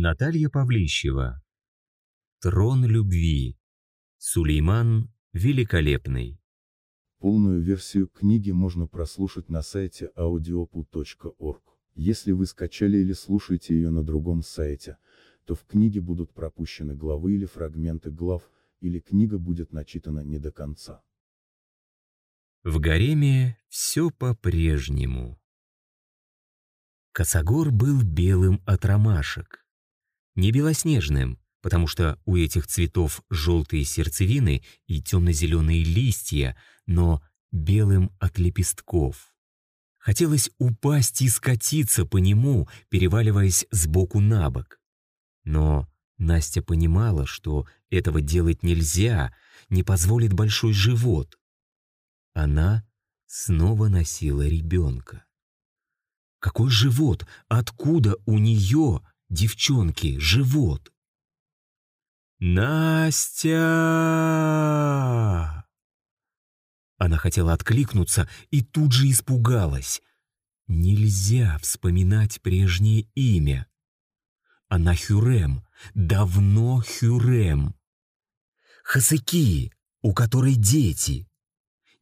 Наталья Павлищева. Трон любви. Сулейман Великолепный. Полную версию книги можно прослушать на сайте audiopu.org. Если вы скачали или слушаете ее на другом сайте, то в книге будут пропущены главы или фрагменты глав, или книга будет начитана не до конца. В гареме все по-прежнему. Косогор был белым от ромашек не белоснежным, потому что у этих цветов желтые сердцевины и темно-зеленые листья, но белым от лепестков. Хотелось упасть и скатиться по нему, переваливаясь сбоку на бок. Но Настя понимала, что этого делать нельзя, не позволит большой живот. Она снова носила ребенка. Какой живот? Откуда у нее девчонки, живот. «Настя!» Она хотела откликнуться и тут же испугалась. Нельзя вспоминать прежнее имя. Она Хюрем, давно Хюрем. Хасыки, у которой дети.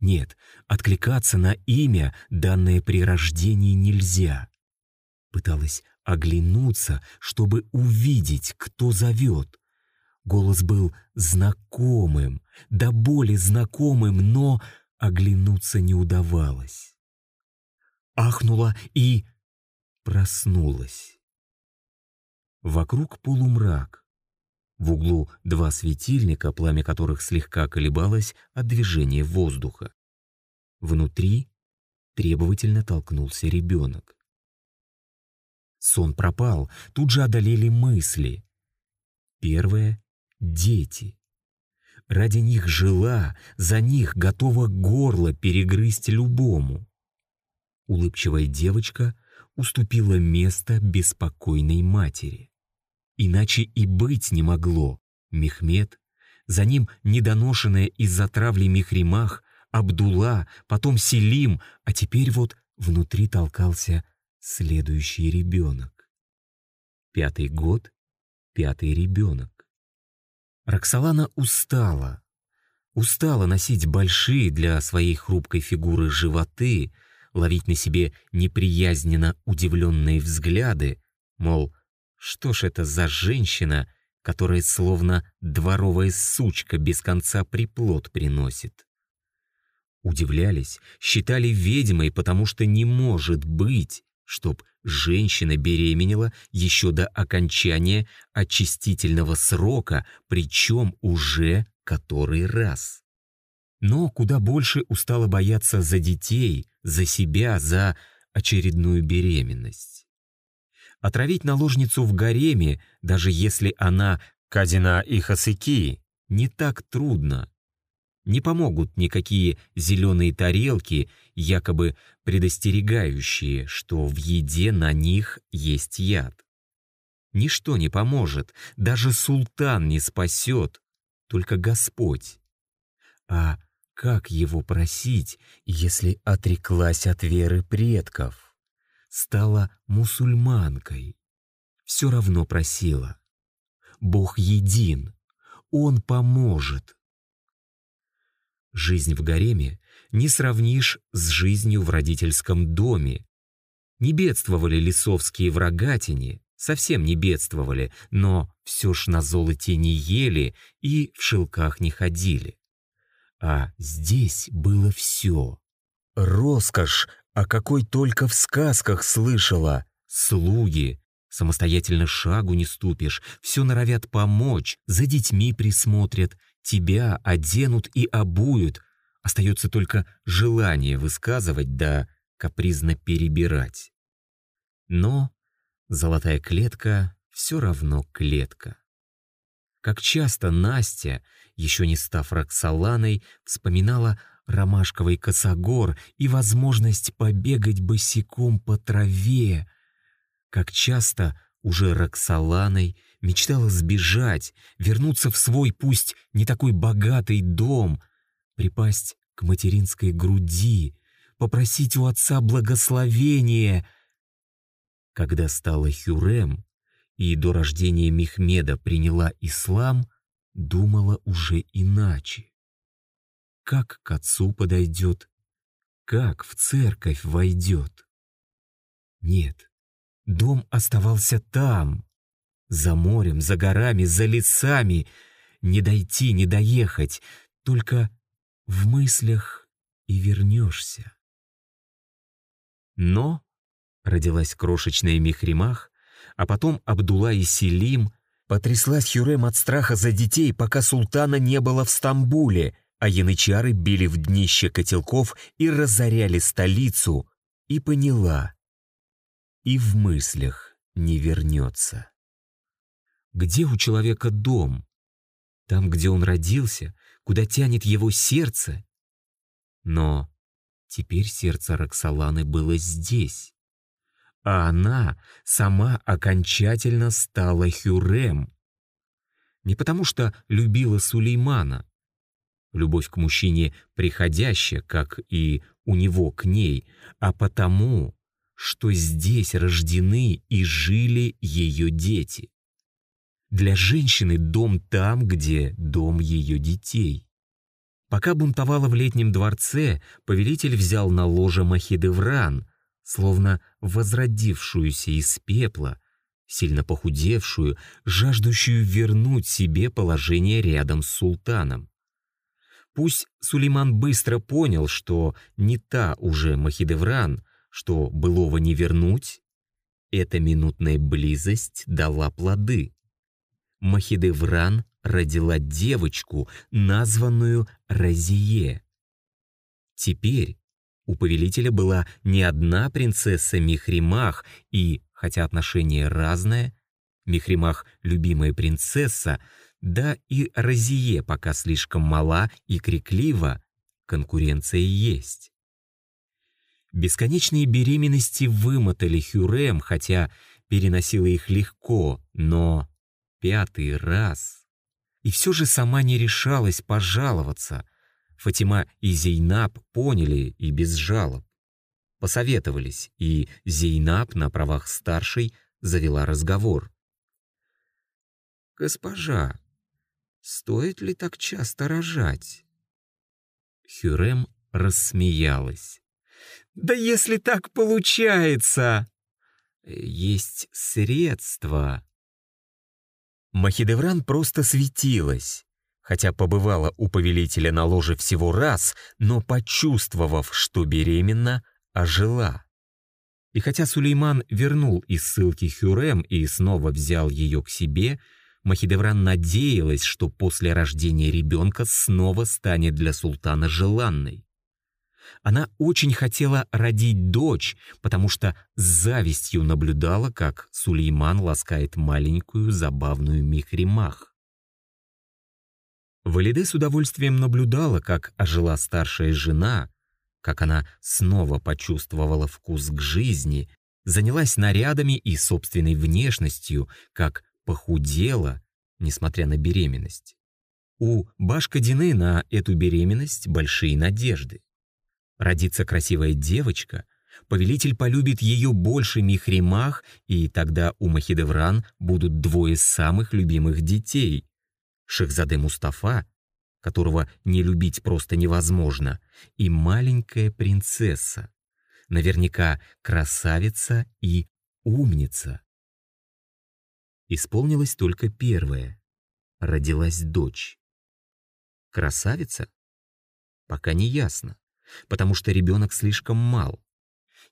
Нет, откликаться на имя, данное при рождении, нельзя. Пыталась оглянуться, чтобы увидеть, кто зовет. Голос был знакомым, до боли знакомым, но оглянуться не удавалось. Ахнула и проснулась. Вокруг полумрак. В углу два светильника, пламя которых слегка колебалось от движения воздуха. Внутри требовательно толкнулся ребенок. Сон пропал, тут же одолели мысли. Первое — дети. Ради них жила, за них готова горло перегрызть любому. Улыбчивая девочка уступила место беспокойной матери. Иначе и быть не могло. Мехмед, за ним недоношенная из-за травли Мехримах, Абдулла, потом Селим, а теперь вот внутри толкался следующий ребенок. Пятый год, пятый ребенок. Роксолана устала. Устала носить большие для своей хрупкой фигуры животы, ловить на себе неприязненно удивленные взгляды, мол, что ж это за женщина, которая словно дворовая сучка без конца приплод приносит. Удивлялись, считали ведьмой, потому что не может быть, чтоб женщина беременела еще до окончания очистительного срока, причем уже который раз. Но куда больше устала бояться за детей, за себя, за очередную беременность. Отравить наложницу в гареме, даже если она Кадина и Хасыки, не так трудно. Не помогут никакие зеленые тарелки, якобы предостерегающие, что в еде на них есть яд. Ничто не поможет, даже султан не спасет, только Господь. А как его просить, если отреклась от веры предков? Стала мусульманкой. Все равно просила. Бог един, Он поможет. Жизнь в гареме не сравнишь с жизнью в родительском доме. Не бедствовали лесовские в рогатине, совсем не бедствовали, но все ж на золоте не ели и в шелках не ходили. А здесь было все. Роскошь, о какой только в сказках слышала. Слуги. Самостоятельно шагу не ступишь, все норовят помочь, за детьми присмотрят, Тебя оденут и обуют. Остается только желание высказывать да капризно перебирать. Но золотая клетка все равно клетка. Как часто Настя, еще не став Роксоланой, вспоминала ромашковый косогор и возможность побегать босиком по траве. Как часто уже Роксоланой мечтала сбежать, вернуться в свой пусть не такой богатый дом, припасть к материнской груди, попросить у отца благословения. Когда стала Хюрем, и до рождения Мехмеда приняла ислам, думала уже иначе. Как к отцу подойдет, как в церковь войдет. Нет, дом оставался там, за морем, за горами, за лесами. Не дойти, не доехать, только в мыслях и вернешься. Но родилась крошечная Мехримах, а потом Абдулла и Селим, потряслась Хюрем от страха за детей, пока султана не было в Стамбуле, а янычары били в днище котелков и разоряли столицу, и поняла, и в мыслях не вернется. Где у человека дом? Там, где он родился, куда тянет его сердце. Но теперь сердце Роксоланы было здесь. А она сама окончательно стала Хюрем. Не потому что любила Сулеймана. Любовь к мужчине приходящая, как и у него к ней, а потому, что здесь рождены и жили ее дети. Для женщины дом там, где дом ее детей. Пока бунтовала в летнем дворце, повелитель взял на ложе Махидевран, словно возродившуюся из пепла, сильно похудевшую, жаждущую вернуть себе положение рядом с султаном. Пусть Сулейман быстро понял, что не та уже Махидевран, что былого не вернуть, эта минутная близость дала плоды. Махидевран родила девочку, названную Розие. Теперь у повелителя была не одна принцесса Михримах, и, хотя отношения разные, Михримах — любимая принцесса, да и Розие пока слишком мала и криклива, конкуренция есть. Бесконечные беременности вымотали Хюрем, хотя переносила их легко, но пятый раз. И все же сама не решалась пожаловаться. Фатима и Зейнаб поняли и без жалоб. Посоветовались, и Зейнаб на правах старшей завела разговор. «Госпожа, стоит ли так часто рожать?» Хюрем рассмеялась. «Да если так получается!» «Есть средства», Махидевран просто светилась, хотя побывала у повелителя на ложе всего раз, но, почувствовав, что беременна, ожила. И хотя Сулейман вернул из ссылки Хюрем и снова взял ее к себе, Махидевран надеялась, что после рождения ребенка снова станет для султана желанной. Она очень хотела родить дочь, потому что с завистью наблюдала, как Сулейман ласкает маленькую забавную Михримах. Валиде с удовольствием наблюдала, как ожила старшая жена, как она снова почувствовала вкус к жизни, занялась нарядами и собственной внешностью, как похудела, несмотря на беременность. У Башкадины на эту беременность большие надежды. Родится красивая девочка, повелитель полюбит ее больше Михримах, и тогда у Махидевран будут двое самых любимых детей. Шехзаде Мустафа, которого не любить просто невозможно, и маленькая принцесса, наверняка красавица и умница. Исполнилось только первое. Родилась дочь. Красавица? Пока не ясно потому что ребенок слишком мал.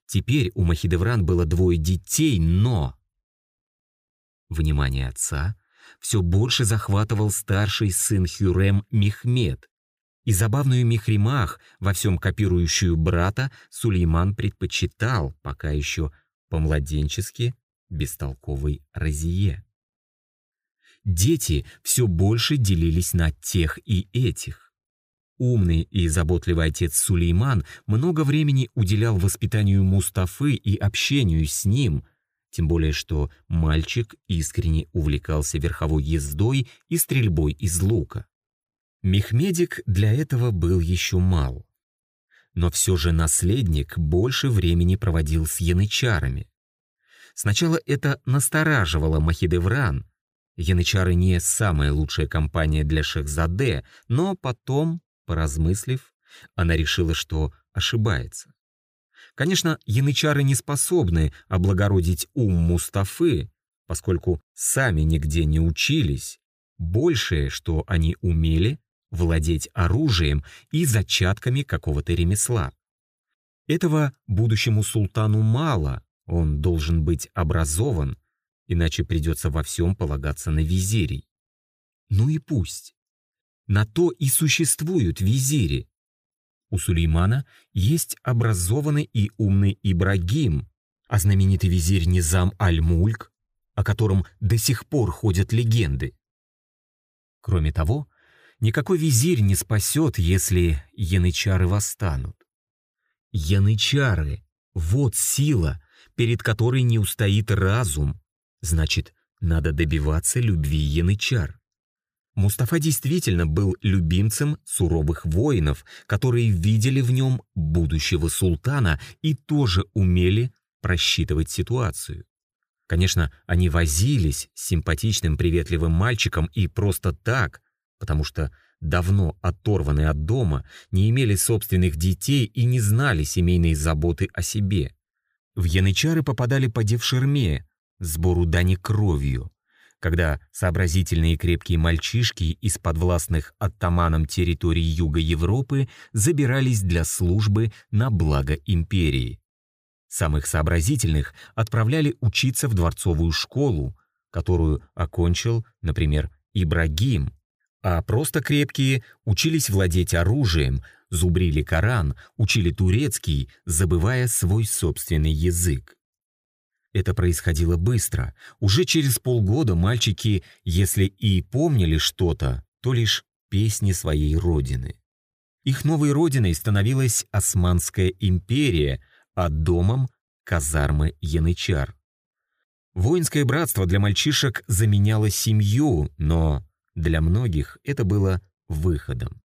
Теперь у Махидевран было двое детей, но... Внимание отца все больше захватывал старший сын Хюрем Мехмед. И забавную Мехримах, во всем копирующую брата, Сулейман предпочитал, пока еще по-младенчески, бестолковой Розие. Дети все больше делились на тех и этих. Умный и заботливый отец Сулейман много времени уделял воспитанию Мустафы и общению с ним, тем более что мальчик искренне увлекался верховой ездой и стрельбой из лука. Мехмедик для этого был еще мал. Но все же наследник больше времени проводил с янычарами. Сначала это настораживало Махидевран. Янычары не самая лучшая компания для Шехзаде, но потом, поразмыслив, она решила, что ошибается. Конечно, янычары не способны облагородить ум Мустафы, поскольку сами нигде не учились. Большее, что они умели, владеть оружием и зачатками какого-то ремесла. Этого будущему султану мало, он должен быть образован, иначе придется во всем полагаться на визирей. Ну и пусть. На то и существуют визири. У Сулеймана есть образованный и умный Ибрагим, а знаменитый визирь Низам Аль-Мульк, о котором до сих пор ходят легенды. Кроме того, никакой визирь не спасет, если янычары восстанут. Янычары — вот сила, перед которой не устоит разум. Значит, надо добиваться любви янычар. Мустафа действительно был любимцем суровых воинов, которые видели в нем будущего султана и тоже умели просчитывать ситуацию. Конечно, они возились с симпатичным приветливым мальчиком и просто так, потому что давно оторваны от дома, не имели собственных детей и не знали семейной заботы о себе. В янычары попадали по девшерме, сбору дани кровью, когда сообразительные крепкие мальчишки из подвластных оттаманам территорий Юга Европы забирались для службы на благо империи. Самых сообразительных отправляли учиться в дворцовую школу, которую окончил, например, Ибрагим, а просто крепкие учились владеть оружием, зубрили Коран, учили турецкий, забывая свой собственный язык. Это происходило быстро. Уже через полгода мальчики, если и помнили что-то, то лишь песни своей родины. Их новой родиной становилась Османская империя, а домом — казармы янычар. Воинское братство для мальчишек заменяло семью, но для многих это было выходом.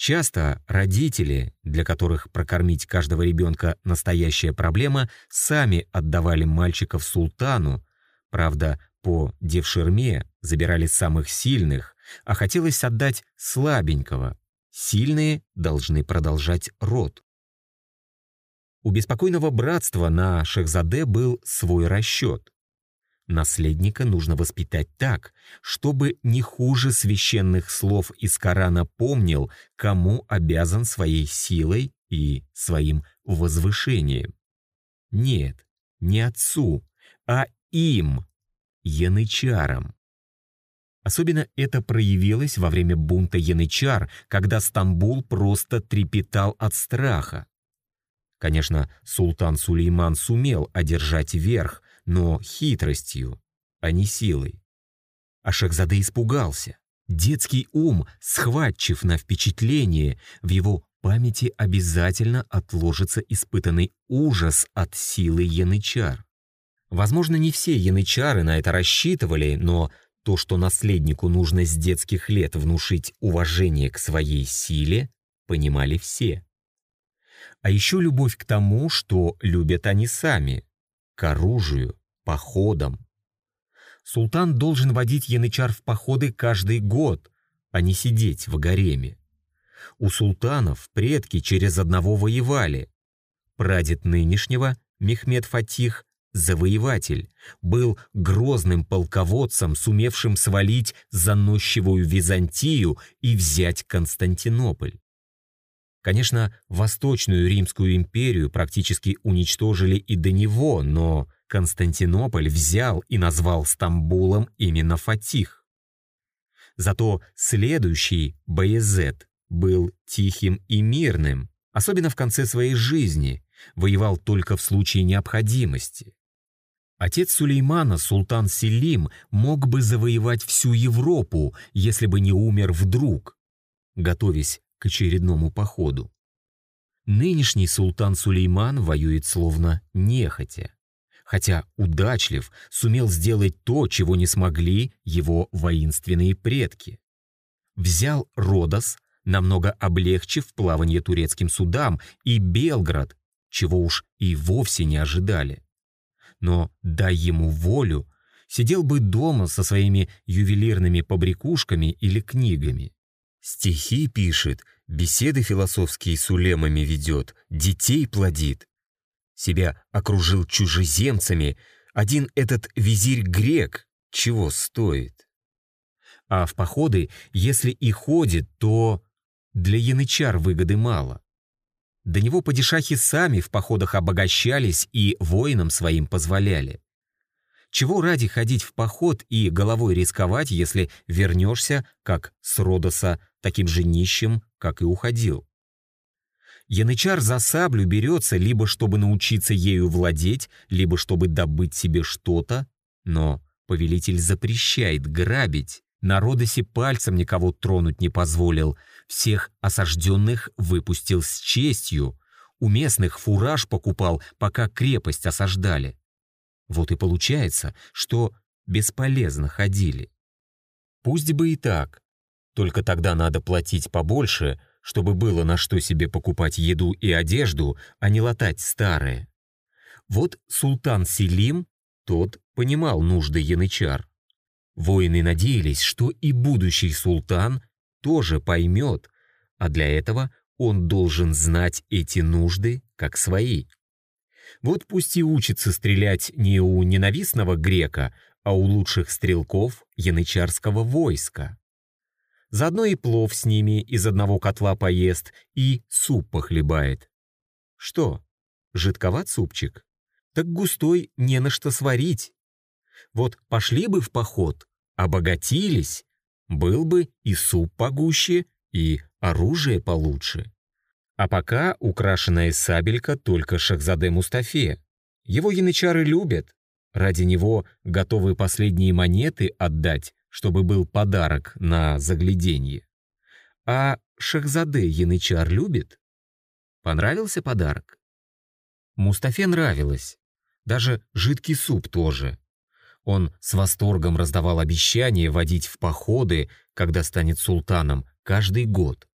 Часто родители, для которых прокормить каждого ребенка настоящая проблема, сами отдавали мальчиков султану, правда, по девшерме забирали самых сильных, а хотелось отдать слабенького. Сильные должны продолжать род. У беспокойного братства на Шехзаде был свой расчет. Наследника нужно воспитать так, чтобы не хуже священных слов из Корана помнил, кому обязан своей силой и своим возвышением. Нет, не отцу, а им, янычарам. Особенно это проявилось во время бунта янычар, когда Стамбул просто трепетал от страха. Конечно, султан Сулейман сумел одержать верх, но хитростью, а не силой. А Шахзаде испугался. Детский ум, схватчив на впечатление, в его памяти обязательно отложится испытанный ужас от силы янычар. Возможно, не все янычары на это рассчитывали, но то, что наследнику нужно с детских лет внушить уважение к своей силе, понимали все. А еще любовь к тому, что любят они сами, к оружию, походам. Султан должен водить янычар в походы каждый год, а не сидеть в гареме. У султанов предки через одного воевали. Прадед нынешнего, Мехмед Фатих, завоеватель, был грозным полководцем, сумевшим свалить заносчивую Византию и взять Константинополь. Конечно, Восточную Римскую империю практически уничтожили и до него, но Константинополь взял и назвал Стамбулом именно Фатих. Зато следующий, Баязет, был тихим и мирным, особенно в конце своей жизни, воевал только в случае необходимости. Отец Сулеймана, султан Селим, мог бы завоевать всю Европу, если бы не умер вдруг, готовясь к очередному походу. Нынешний султан Сулейман воюет словно нехотя, хотя удачлив сумел сделать то, чего не смогли его воинственные предки. Взял Родос, намного облегчив плавание турецким судам, и Белград, чего уж и вовсе не ожидали. но дай ему волю, сидел бы дома со своими ювелирными побрякушками или книгами. Стихи пишет, беседы философские с улемами ведет, детей плодит. Себя окружил чужеземцами, один этот визирь-грек чего стоит? А в походы, если и ходит, то для янычар выгоды мало. До него падишахи сами в походах обогащались и воинам своим позволяли. Чего ради ходить в поход и головой рисковать, если вернешься, как с Родоса, таким же нищим, как и уходил? Янычар за саблю берется либо чтобы научиться ею владеть, либо чтобы добыть себе что-то, но повелитель запрещает грабить, на Родосе пальцем никого тронуть не позволил, всех осажденных выпустил с честью, у местных фураж покупал, пока крепость осаждали. Вот и получается, что бесполезно ходили. Пусть бы и так, только тогда надо платить побольше, чтобы было на что себе покупать еду и одежду, а не латать старое. Вот султан Селим, тот понимал нужды янычар. Воины надеялись, что и будущий султан тоже поймет, а для этого он должен знать эти нужды как свои. Вот пусть и учится стрелять не у ненавистного грека, а у лучших стрелков янычарского войска. Заодно и плов с ними из одного котла поест, и суп похлебает. Что, жидковат супчик? Так густой не на что сварить. Вот пошли бы в поход, обогатились, был бы и суп погуще, и оружие получше. А пока украшенная сабелька только Шахзаде Мустафе. Его янычары любят. Ради него готовы последние монеты отдать, чтобы был подарок на загляденье. А Шахзаде янычар любит? Понравился подарок? Мустафе нравилось. Даже жидкий суп тоже. Он с восторгом раздавал обещания водить в походы, когда станет султаном, каждый год.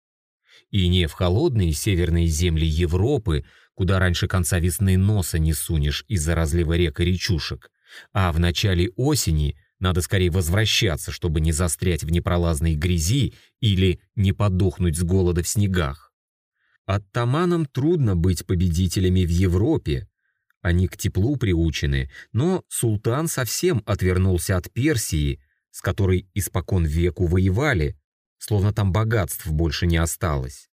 И не в холодные северные земли Европы, куда раньше конца весны носа не сунешь из-за разлива рек и речушек, а в начале осени надо скорее возвращаться, чтобы не застрять в непролазной грязи или не подохнуть с голода в снегах. Оттаманам трудно быть победителями в Европе, они к теплу приучены, но султан совсем отвернулся от Персии, с которой испокон веку воевали, словно там богатств больше не осталось.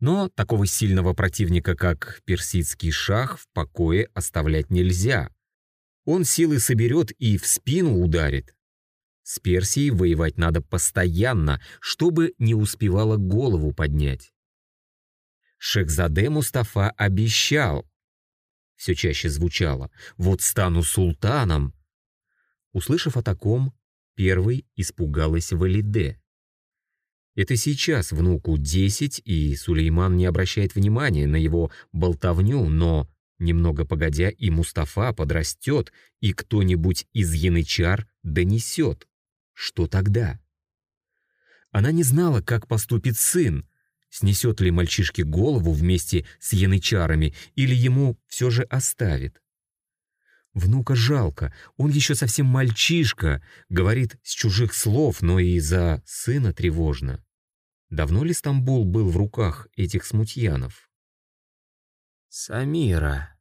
Но такого сильного противника, как персидский шах, в покое оставлять нельзя. Он силы соберет и в спину ударит. С Персией воевать надо постоянно, чтобы не успевала голову поднять. Шехзаде Мустафа обещал, все чаще звучало «Вот стану султаном!». Услышав о таком, первой испугалась Валиде. Это сейчас внуку десять, и Сулейман не обращает внимания на его болтовню, но немного погодя и Мустафа подрастет, и кто-нибудь из янычар донесет. Что тогда? Она не знала, как поступит сын, снесет ли мальчишке голову вместе с янычарами или ему все же оставит. Внука жалко, он еще совсем мальчишка, говорит с чужих слов, но и за сына тревожно. Давно ли Стамбул был в руках этих смутьянов? «Самира,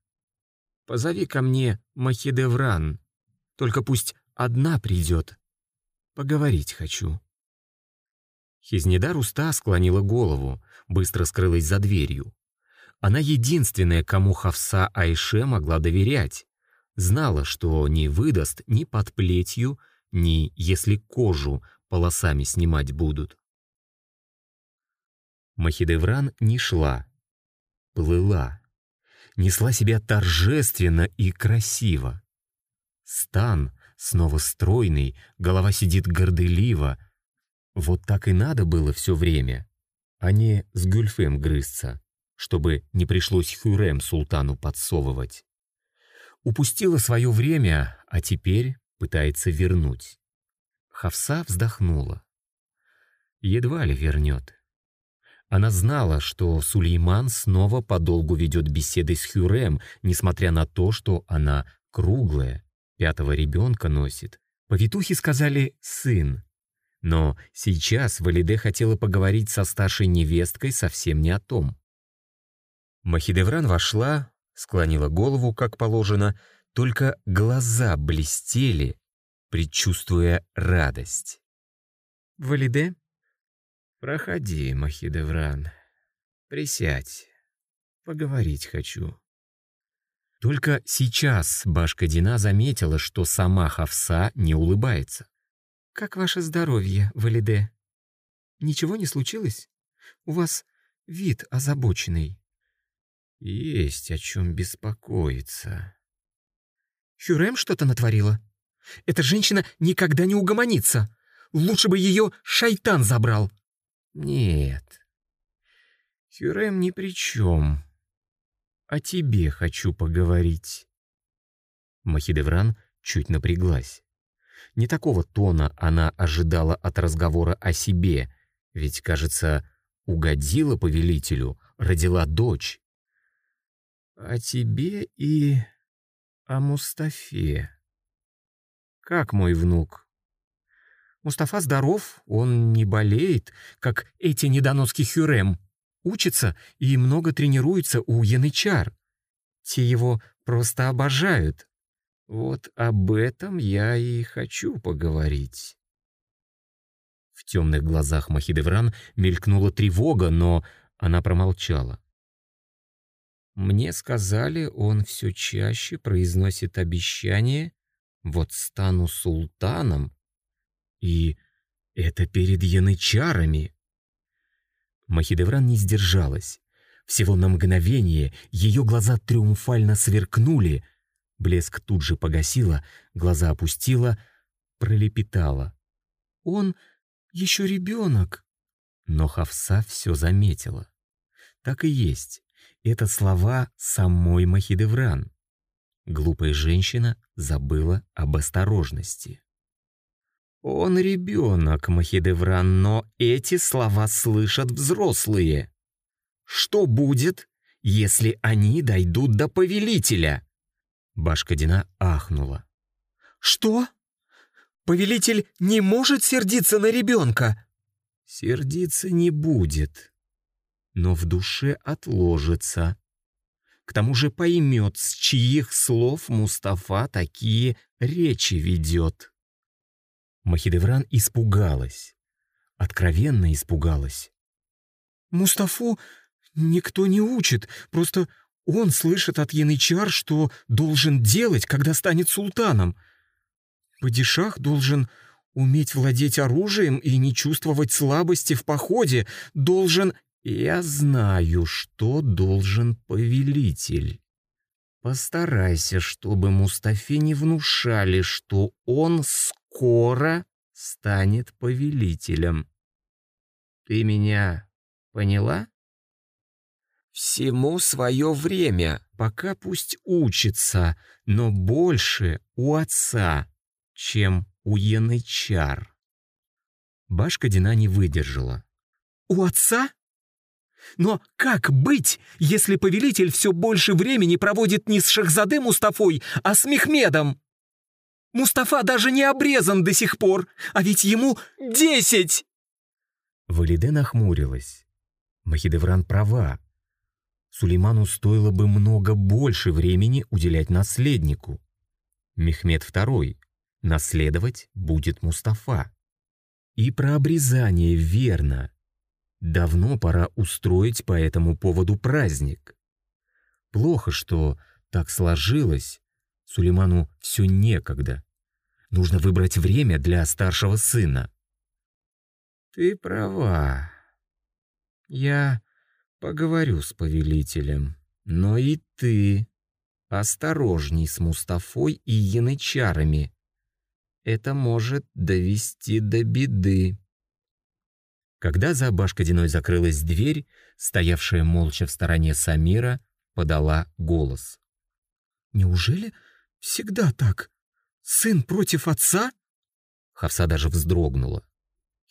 позови ко мне Махидевран, только пусть одна придет. Поговорить хочу». Хизнедар уста склонила голову, быстро скрылась за дверью. Она единственная, кому Хавса Айше могла доверять. Знала, что не выдаст ни под плетью, ни если кожу полосами снимать будут. Махидевран не шла, плыла, несла себя торжественно и красиво. Стан снова стройный, голова сидит горделиво, вот так и надо было все время, а не с Гюльфем грызться, чтобы не пришлось Хюрем султану подсовывать. Упустила свое время, а теперь пытается вернуть. Хавса вздохнула. Едва ли вернет. Она знала, что Сулейман снова подолгу ведет беседы с Хюрем, несмотря на то, что она круглая, пятого ребенка носит. Повитухи сказали «сын». Но сейчас Валиде хотела поговорить со старшей невесткой совсем не о том. Махидевран вошла, склонила голову, как положено, только глаза блестели, предчувствуя радость. «Валиде?» «Проходи, Махидевран. Присядь. Поговорить хочу». Только сейчас Башка Дина заметила, что сама Хавса не улыбается. «Как ваше здоровье, Валиде? Ничего не случилось? У вас вид озабоченный». «Есть о чем беспокоиться». «Хюрем что-то натворила? Эта женщина никогда не угомонится. Лучше бы ее шайтан забрал». «Нет, Хюрем ни при чем. О тебе хочу поговорить». Махидевран чуть напряглась. Не такого тона она ожидала от разговора о себе, ведь, кажется, угодила повелителю, родила дочь. «О тебе и о Мустафе. Как мой внук?» «Мустафа здоров, он не болеет, как эти недоноски Хюрем. Учится и много тренируется у янычар. Те его просто обожают. Вот об этом я и хочу поговорить. В темных глазах Махидевран мелькнула тревога, но она промолчала. Мне сказали, он все чаще произносит обещание «вот стану султаном», и это перед янычарами. Махидевран не сдержалась. Всего на мгновение ее глаза триумфально сверкнули, Блеск тут же погасила, глаза опустила, пролепетала. «Он еще ребенок!» Но Хавса все заметила. Так и есть. Это слова самой Махидевран. Глупая женщина забыла об осторожности. «Он ребенок, Махидевран, но эти слова слышат взрослые. Что будет, если они дойдут до повелителя?» Башкадина ахнула. «Что? Повелитель не может сердиться на ребенка?» «Сердиться не будет, но в душе отложится. К тому же поймет, с чьих слов Мустафа такие речи ведет». Махидевран испугалась, откровенно испугалась. «Мустафу никто не учит, просто он слышит от янычар, что должен делать, когда станет султаном. Падишах должен уметь владеть оружием и не чувствовать слабости в походе, должен... Я знаю, что должен повелитель. Постарайся, чтобы Мустафе не внушали, что он скоро станет повелителем. Ты меня поняла? Всему свое время, пока пусть учится, но больше у отца, чем у янычар. Башка Дина не выдержала. «У отца? Но как быть, если повелитель все больше времени проводит не с Шахзаде Мустафой, а с Мехмедом? Мустафа даже не обрезан до сих пор, а ведь ему десять!» Валиде нахмурилась. Махидевран права. Сулейману стоило бы много больше времени уделять наследнику. Мехмед II. Наследовать будет Мустафа. И про обрезание верно. Давно пора устроить по этому поводу праздник. Плохо, что так сложилось. Сулейману все некогда. Нужно выбрать время для старшего сына. Ты права. Я Поговорю с повелителем. Но и ты осторожней с Мустафой и янычарами. Это может довести до беды. Когда за Башкодиной закрылась дверь, стоявшая молча в стороне Самира подала голос. «Неужели всегда так? Сын против отца?» Хавса даже вздрогнула.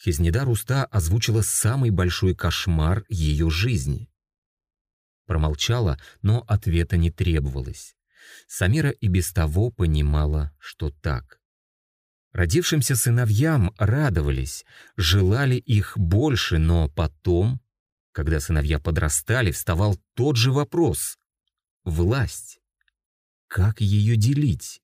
Хизнедар Уста озвучила самый большой кошмар ее жизни. Промолчала, но ответа не требовалось. Самира и без того понимала, что так. Родившимся сыновьям радовались, желали их больше, но потом, когда сыновья подрастали, вставал тот же вопрос — власть. Как ее делить?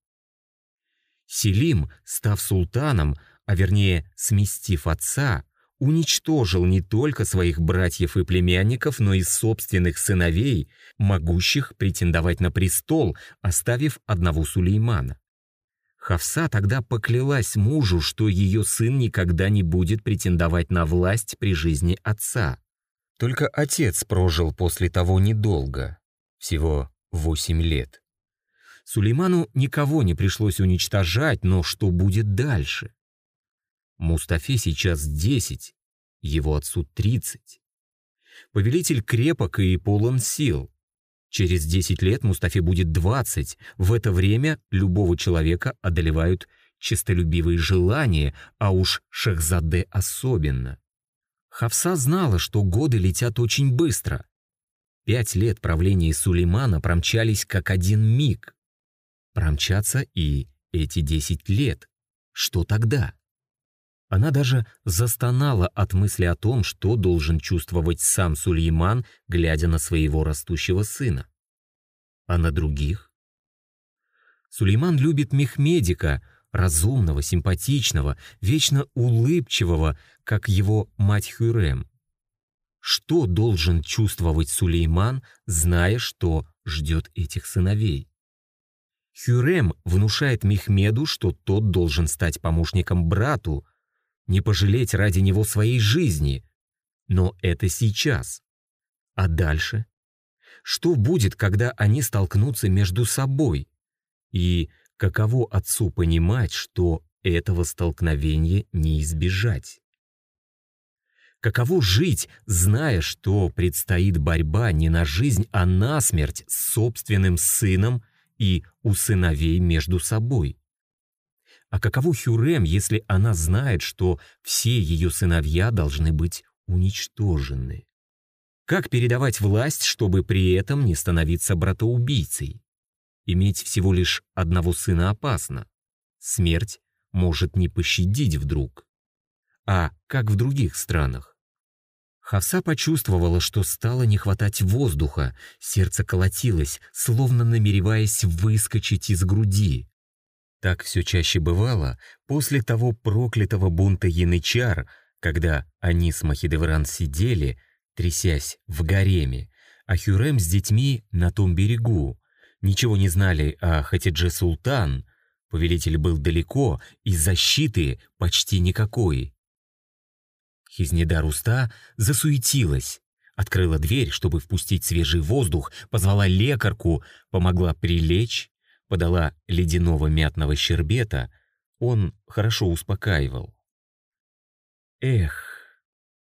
Селим, став султаном, а вернее сместив отца, уничтожил не только своих братьев и племянников, но и собственных сыновей, могущих претендовать на престол, оставив одного Сулеймана. Хавса тогда поклялась мужу, что ее сын никогда не будет претендовать на власть при жизни отца. Только отец прожил после того недолго, всего восемь лет. Сулейману никого не пришлось уничтожать, но что будет дальше? Мустафе сейчас десять, его отцу тридцать. Повелитель крепок и полон сил. Через десять лет Мустафе будет двадцать. В это время любого человека одолевают честолюбивые желания, а уж Шахзаде особенно. Хавса знала, что годы летят очень быстро. Пять лет правления Сулеймана промчались как один миг. Промчатся и эти десять лет. Что тогда? Она даже застонала от мысли о том, что должен чувствовать сам Сулейман, глядя на своего растущего сына. А на других? Сулейман любит Мехмедика, разумного, симпатичного, вечно улыбчивого, как его мать Хюрем. Что должен чувствовать Сулейман, зная, что ждет этих сыновей? Хюрем внушает Мехмеду, что тот должен стать помощником брату, не пожалеть ради него своей жизни. Но это сейчас. А дальше? Что будет, когда они столкнутся между собой? И каково отцу понимать, что этого столкновения не избежать? Каково жить, зная, что предстоит борьба не на жизнь, а на смерть с собственным сыном и у сыновей между собой? А каково Хюрем, если она знает, что все ее сыновья должны быть уничтожены? Как передавать власть, чтобы при этом не становиться братоубийцей? Иметь всего лишь одного сына опасно. Смерть может не пощадить вдруг. А как в других странах? Хавса почувствовала, что стало не хватать воздуха, сердце колотилось, словно намереваясь выскочить из груди. Так все чаще бывало после того проклятого бунта янычар, когда они с Махидевран сидели, трясясь в гареме, а Хюрем с детьми на том берегу. Ничего не знали о Хатидже Султан, повелитель был далеко, и защиты почти никакой. Хизнедар Уста засуетилась, открыла дверь, чтобы впустить свежий воздух, позвала лекарку, помогла прилечь, подала ледяного мятного щербета, он хорошо успокаивал. Эх,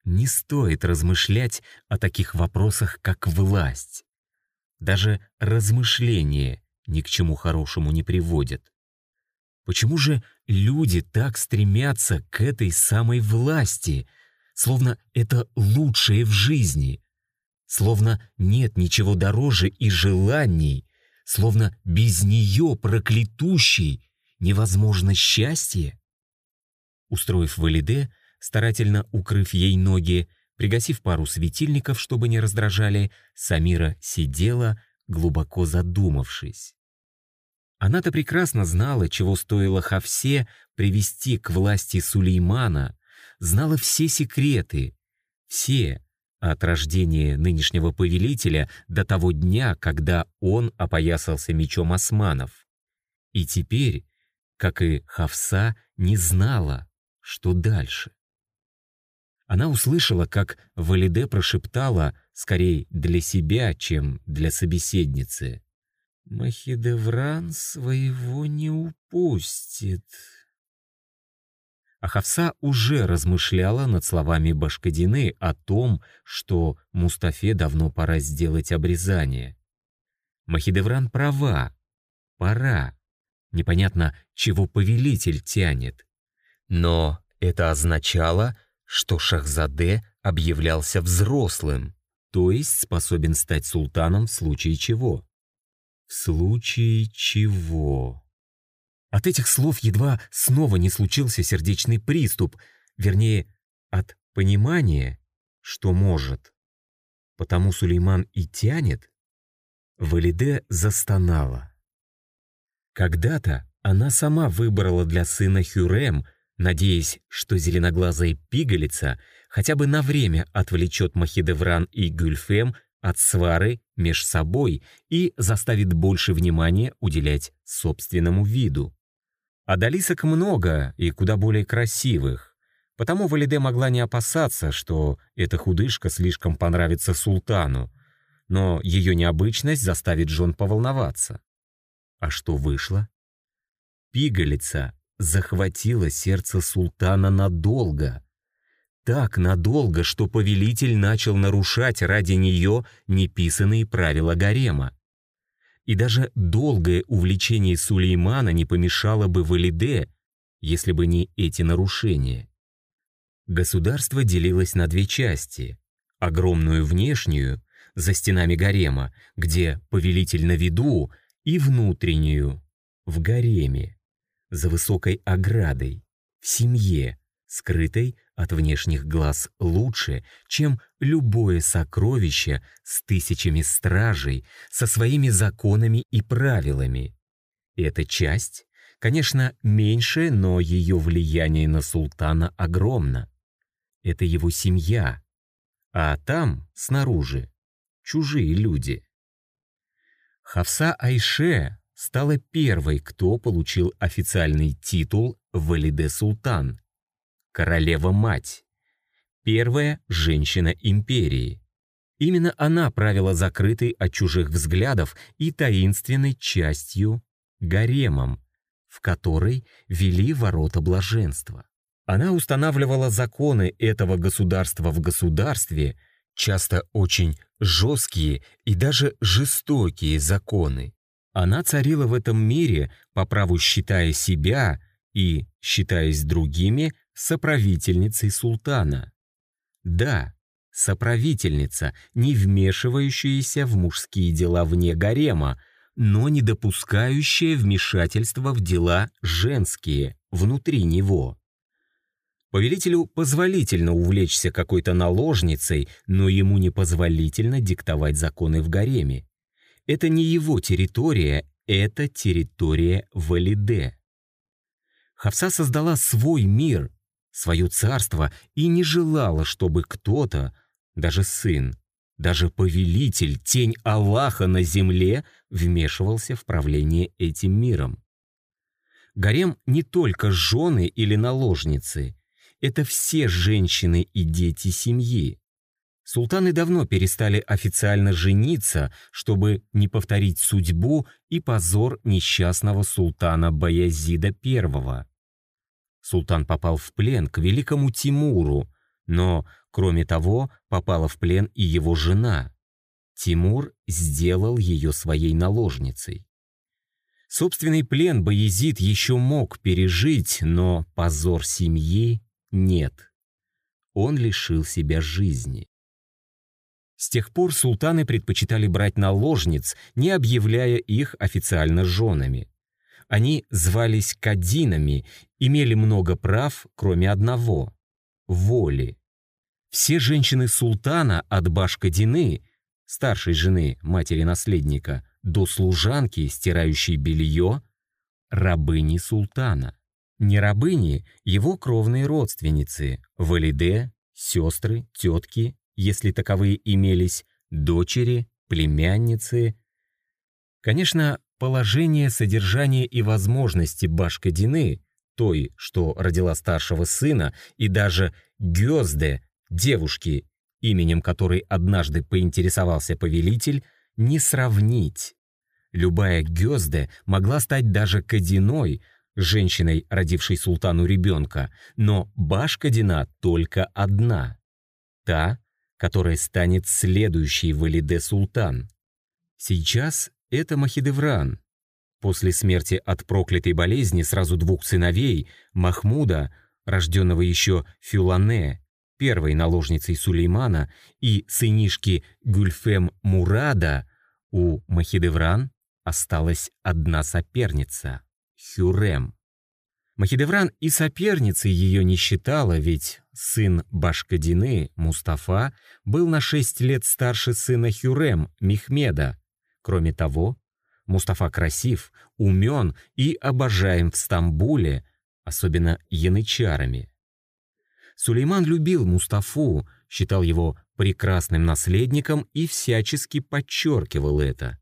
не стоит размышлять о таких вопросах, как власть. Даже размышления ни к чему хорошему не приводят. Почему же люди так стремятся к этой самой власти, словно это лучшее в жизни, словно нет ничего дороже и желаний, словно без нее, проклятущей, невозможно счастье? Устроив Валиде, старательно укрыв ей ноги, пригасив пару светильников, чтобы не раздражали, Самира сидела, глубоко задумавшись. Она-то прекрасно знала, чего стоило Хавсе привести к власти Сулеймана, знала все секреты, все, от рождения нынешнего повелителя до того дня, когда он опоясался мечом османов. И теперь, как и Хавса, не знала, что дальше. Она услышала, как Валиде прошептала, скорее для себя, чем для собеседницы. «Махидевран своего не упустит». А Хавса уже размышляла над словами Башкадины о том, что Мустафе давно пора сделать обрезание. Махидевран права. Пора. Непонятно, чего повелитель тянет. Но это означало, что Шахзаде объявлялся взрослым, то есть способен стать султаном в случае чего. В случае чего? От этих слов едва снова не случился сердечный приступ, вернее, от понимания, что может. Потому Сулейман и тянет. Валиде застонала. Когда-то она сама выбрала для сына Хюрем, надеясь, что зеленоглазая пигалица хотя бы на время отвлечет Махидевран и Гюльфем от свары меж собой и заставит больше внимания уделять собственному виду. А Далисок много и куда более красивых, потому Валиде могла не опасаться, что эта худышка слишком понравится султану, но ее необычность заставит Джон поволноваться. А что вышло? Пигалица захватила сердце султана надолго — так надолго, что повелитель начал нарушать ради нее неписанные правила гарема. И даже долгое увлечение Сулеймана не помешало бы Валиде, если бы не эти нарушения. Государство делилось на две части. Огромную внешнюю, за стенами гарема, где повелитель на виду, и внутреннюю, в гареме, за высокой оградой, в семье, скрытой от внешних глаз лучше, чем любое сокровище с тысячами стражей, со своими законами и правилами. Эта часть, конечно, меньше, но ее влияние на султана огромно. Это его семья, а там, снаружи, чужие люди. Хавса Айше стала первой, кто получил официальный титул Валиде Султан, королева-мать, первая женщина империи. Именно она правила закрытой от чужих взглядов и таинственной частью гаремом, в которой вели ворота блаженства. Она устанавливала законы этого государства в государстве, часто очень жесткие и даже жестокие законы. Она царила в этом мире, по праву считая себя и, считаясь другими, соправительницей султана. Да, соправительница, не вмешивающаяся в мужские дела вне гарема, но не допускающая вмешательства в дела женские, внутри него. Повелителю позволительно увлечься какой-то наложницей, но ему не позволительно диктовать законы в гареме. Это не его территория, это территория Валиде. Хавса создала свой мир, свое царство и не желала, чтобы кто-то, даже сын, даже повелитель, тень Аллаха на земле, вмешивался в правление этим миром. Гарем не только жены или наложницы, это все женщины и дети семьи. Султаны давно перестали официально жениться, чтобы не повторить судьбу и позор несчастного султана Баязида I. Султан попал в плен к великому Тимуру, но, кроме того, попала в плен и его жена. Тимур сделал ее своей наложницей. Собственный плен Баязид еще мог пережить, но позор семьи нет. Он лишил себя жизни. С тех пор султаны предпочитали брать наложниц, не объявляя их официально женами. Они звались Кадинами, имели много прав, кроме одного — воли. Все женщины султана от Башкадины, старшей жены, матери наследника, до служанки, стирающей белье, рабыни султана. Не рабыни, его кровные родственницы, валиде, сестры, тетки, если таковые имелись, дочери, племянницы. Конечно, Положение, содержание и возможности Башкадины, той, что родила старшего сына, и даже Гёзде, девушки, именем которой однажды поинтересовался повелитель, не сравнить. Любая Гёзде могла стать даже Кадиной, женщиной, родившей султану ребенка, но Башкадина только одна. Та, которая станет следующей Валиде Султан. Сейчас это Махидевран. После смерти от проклятой болезни сразу двух сыновей, Махмуда, рожденного еще Фюлане, первой наложницей Сулеймана, и сынишки Гюльфем Мурада, у Махидевран осталась одна соперница — Хюрем. Махидевран и соперницей ее не считала, ведь сын Башкадины, Мустафа, был на шесть лет старше сына Хюрем, Мехмеда. Кроме того, Мустафа красив, умен и обожаем в Стамбуле, особенно янычарами. Сулейман любил Мустафу, считал его прекрасным наследником и всячески подчеркивал это.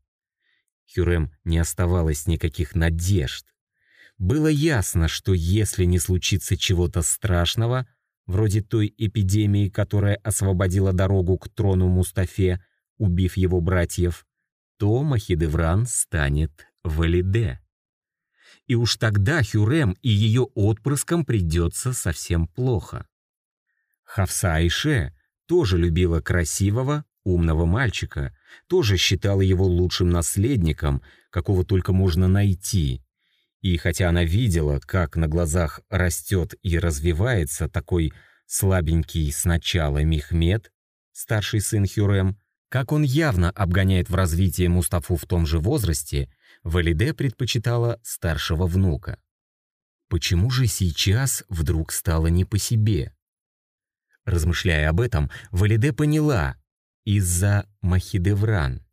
Хюрем не оставалось никаких надежд. Было ясно, что если не случится чего-то страшного, вроде той эпидемии, которая освободила дорогу к трону Мустафе, убив его братьев, то Махидевран станет Валиде. И уж тогда Хюрем и ее отпрыскам придется совсем плохо. Хавса Айше тоже любила красивого, умного мальчика, тоже считала его лучшим наследником, какого только можно найти. И хотя она видела, как на глазах растет и развивается такой слабенький сначала Мехмед, старший сын Хюрем, как он явно обгоняет в развитии Мустафу в том же возрасте, Валиде предпочитала старшего внука. Почему же сейчас вдруг стало не по себе? Размышляя об этом, Валиде поняла — из-за Махидевран.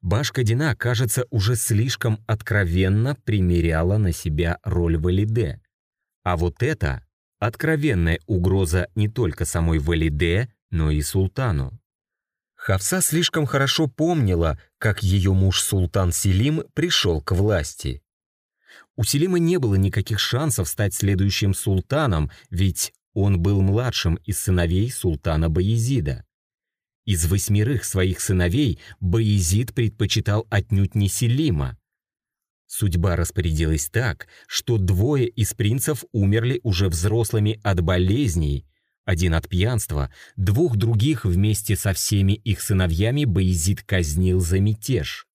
Башка Дина, кажется, уже слишком откровенно примеряла на себя роль Валиде. А вот это — откровенная угроза не только самой Валиде, но и султану. Хавса слишком хорошо помнила, как ее муж султан Селим пришел к власти. У Селима не было никаких шансов стать следующим султаном, ведь он был младшим из сыновей султана Баезида. Из восьмерых своих сыновей Баезид предпочитал отнюдь не Селима. Судьба распорядилась так, что двое из принцев умерли уже взрослыми от болезней, один от пьянства, двух других вместе со всеми их сыновьями Баезид казнил за мятеж.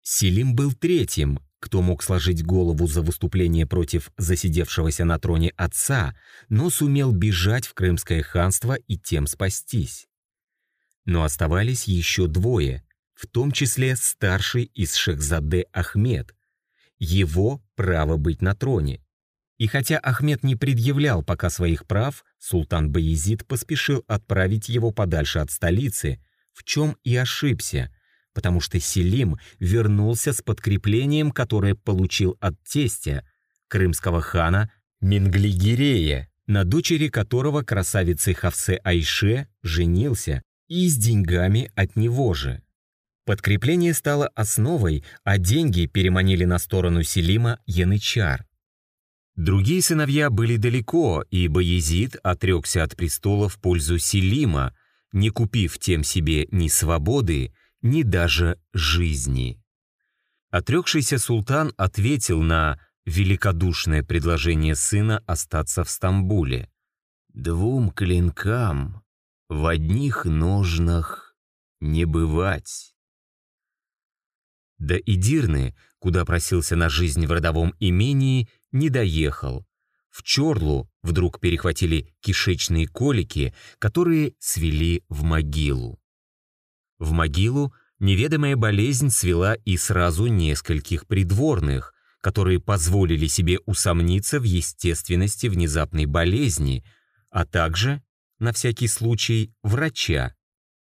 Селим был третьим, кто мог сложить голову за выступление против засидевшегося на троне отца, но сумел бежать в Крымское ханство и тем спастись. Но оставались еще двое, в том числе старший из Шехзаде Ахмед. Его право быть на троне. И хотя Ахмед не предъявлял пока своих прав, султан Баязид поспешил отправить его подальше от столицы, в чем и ошибся – потому что Селим вернулся с подкреплением, которое получил от тестя, крымского хана Минглигирея, на дочери которого красавицы Хавсе Айше женился и с деньгами от него же. Подкрепление стало основой, а деньги переманили на сторону Селима Янычар. Другие сыновья были далеко, и Баязид отрекся от престола в пользу Селима, не купив тем себе ни свободы, ни даже жизни. Отрекшийся султан ответил на великодушное предложение сына остаться в Стамбуле. «Двум клинкам в одних ножнах не бывать». До Идирны, куда просился на жизнь в родовом имении, не доехал. В Чорлу вдруг перехватили кишечные колики, которые свели в могилу. В могилу неведомая болезнь свела и сразу нескольких придворных, которые позволили себе усомниться в естественности внезапной болезни, а также, на всякий случай, врача,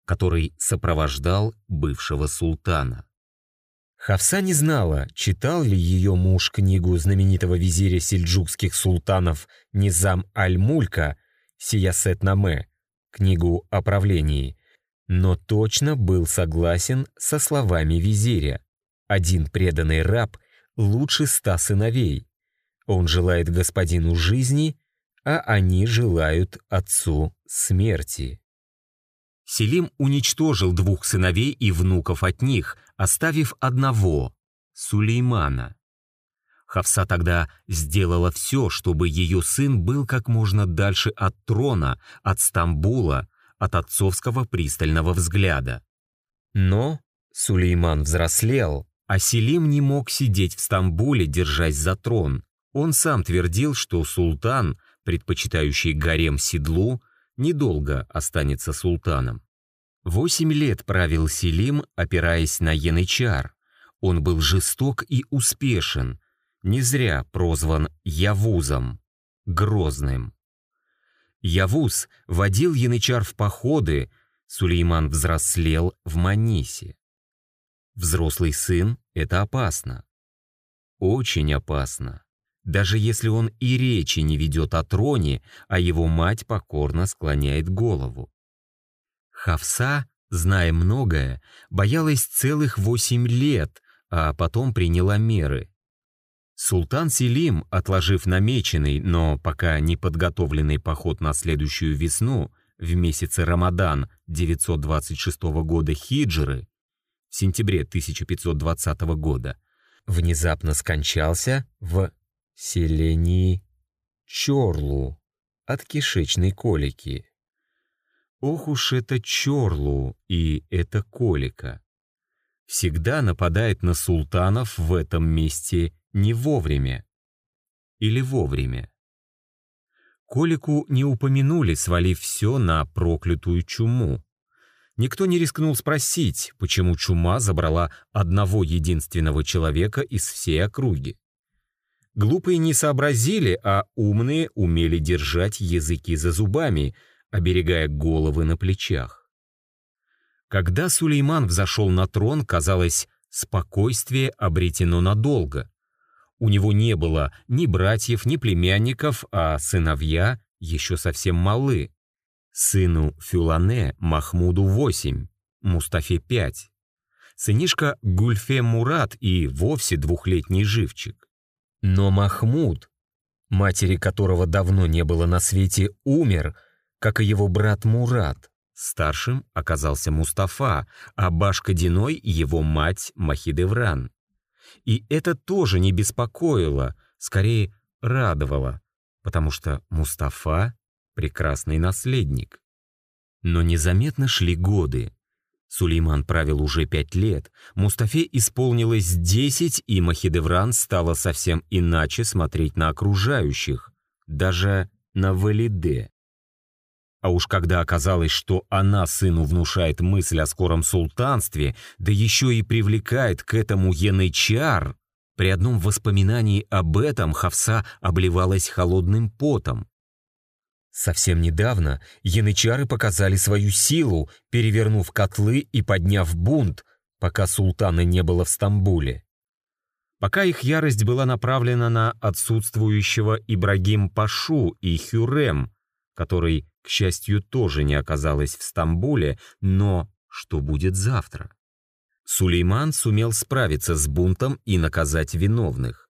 который сопровождал бывшего султана. Хавса не знала, читал ли ее муж книгу знаменитого визиря сельджукских султанов Низам Аль-Мулька «Сиясет Наме», книгу о правлении, но точно был согласен со словами визиря. Один преданный раб лучше ста сыновей. Он желает господину жизни, а они желают отцу смерти. Селим уничтожил двух сыновей и внуков от них, оставив одного — Сулеймана. Хавса тогда сделала все, чтобы ее сын был как можно дальше от трона, от Стамбула, от отцовского пристального взгляда. Но Сулейман взрослел, а Селим не мог сидеть в Стамбуле, держась за трон. Он сам твердил, что султан, предпочитающий гарем седлу, недолго останется султаном. Восемь лет правил Селим, опираясь на янычар. Он был жесток и успешен, не зря прозван Явузом, Грозным. Явуз водил янычар в походы, Сулейман взрослел в Манисе. Взрослый сын — это опасно. Очень опасно. Даже если он и речи не ведет о троне, а его мать покорно склоняет голову. Хавса, зная многое, боялась целых восемь лет, а потом приняла меры. Султан Селим, отложив намеченный, но пока не подготовленный поход на следующую весну, в месяце Рамадан 926 года хиджры, в сентябре 1520 года, внезапно скончался в селении Чорлу от кишечной колики. Ох уж это Чорлу и это колика. Всегда нападает на султанов в этом месте не вовремя. Или вовремя. Колику не упомянули, свалив все на проклятую чуму. Никто не рискнул спросить, почему чума забрала одного единственного человека из всей округи. Глупые не сообразили, а умные умели держать языки за зубами, оберегая головы на плечах. Когда Сулейман взошел на трон, казалось, спокойствие обретено надолго. У него не было ни братьев, ни племянников, а сыновья еще совсем малы. Сыну Фюлане Махмуду 8, Мустафе 5. Сынишка Гульфе Мурат и вовсе двухлетний живчик. Но Махмуд, матери которого давно не было на свете, умер, как и его брат Мурат. Старшим оказался Мустафа, а Башкадиной его мать Махидевран. И это тоже не беспокоило, скорее радовало, потому что Мустафа — прекрасный наследник. Но незаметно шли годы. Сулейман правил уже пять лет, Мустафе исполнилось десять, и Махидевран стала совсем иначе смотреть на окружающих, даже на Валиде. А уж когда оказалось, что она сыну внушает мысль о скором султанстве, да еще и привлекает к этому янычар, при одном воспоминании об этом Хавса обливалась холодным потом. Совсем недавно янычары показали свою силу, перевернув котлы и подняв бунт, пока султана не было в Стамбуле. Пока их ярость была направлена на отсутствующего Ибрагим Пашу и Хюрем, который к счастью, тоже не оказалась в Стамбуле, но что будет завтра? Сулейман сумел справиться с бунтом и наказать виновных.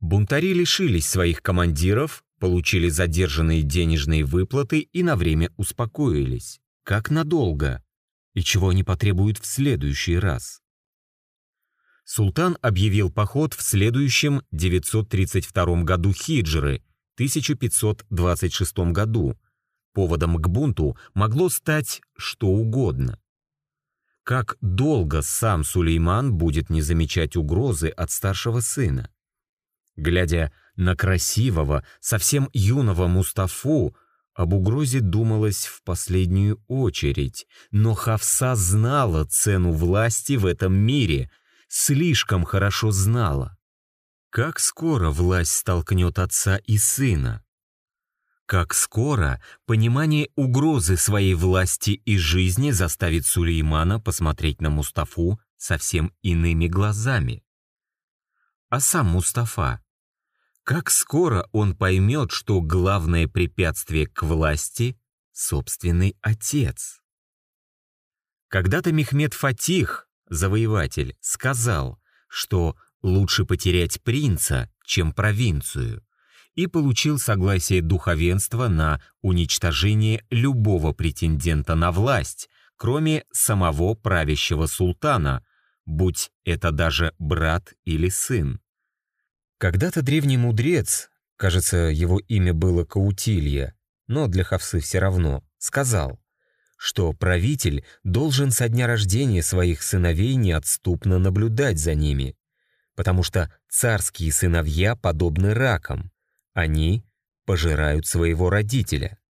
Бунтари лишились своих командиров, получили задержанные денежные выплаты и на время успокоились. Как надолго? И чего они потребуют в следующий раз? Султан объявил поход в следующем 932 году хиджры, 1526 году, Поводом к бунту могло стать что угодно. Как долго сам Сулейман будет не замечать угрозы от старшего сына? Глядя на красивого, совсем юного Мустафу, об угрозе думалось в последнюю очередь, но Хавса знала цену власти в этом мире, слишком хорошо знала. Как скоро власть столкнет отца и сына? Как скоро понимание угрозы своей власти и жизни заставит Сулеймана посмотреть на Мустафу совсем иными глазами. А сам Мустафа? Как скоро он поймет, что главное препятствие к власти — собственный отец? Когда-то Мехмед Фатих, завоеватель, сказал, что лучше потерять принца, чем провинцию и получил согласие духовенства на уничтожение любого претендента на власть, кроме самого правящего султана, будь это даже брат или сын. Когда-то древний мудрец, кажется, его имя было Каутилья, но для Хавсы все равно, сказал, что правитель должен со дня рождения своих сыновей неотступно наблюдать за ними, потому что царские сыновья подобны ракам, они пожирают своего родителя.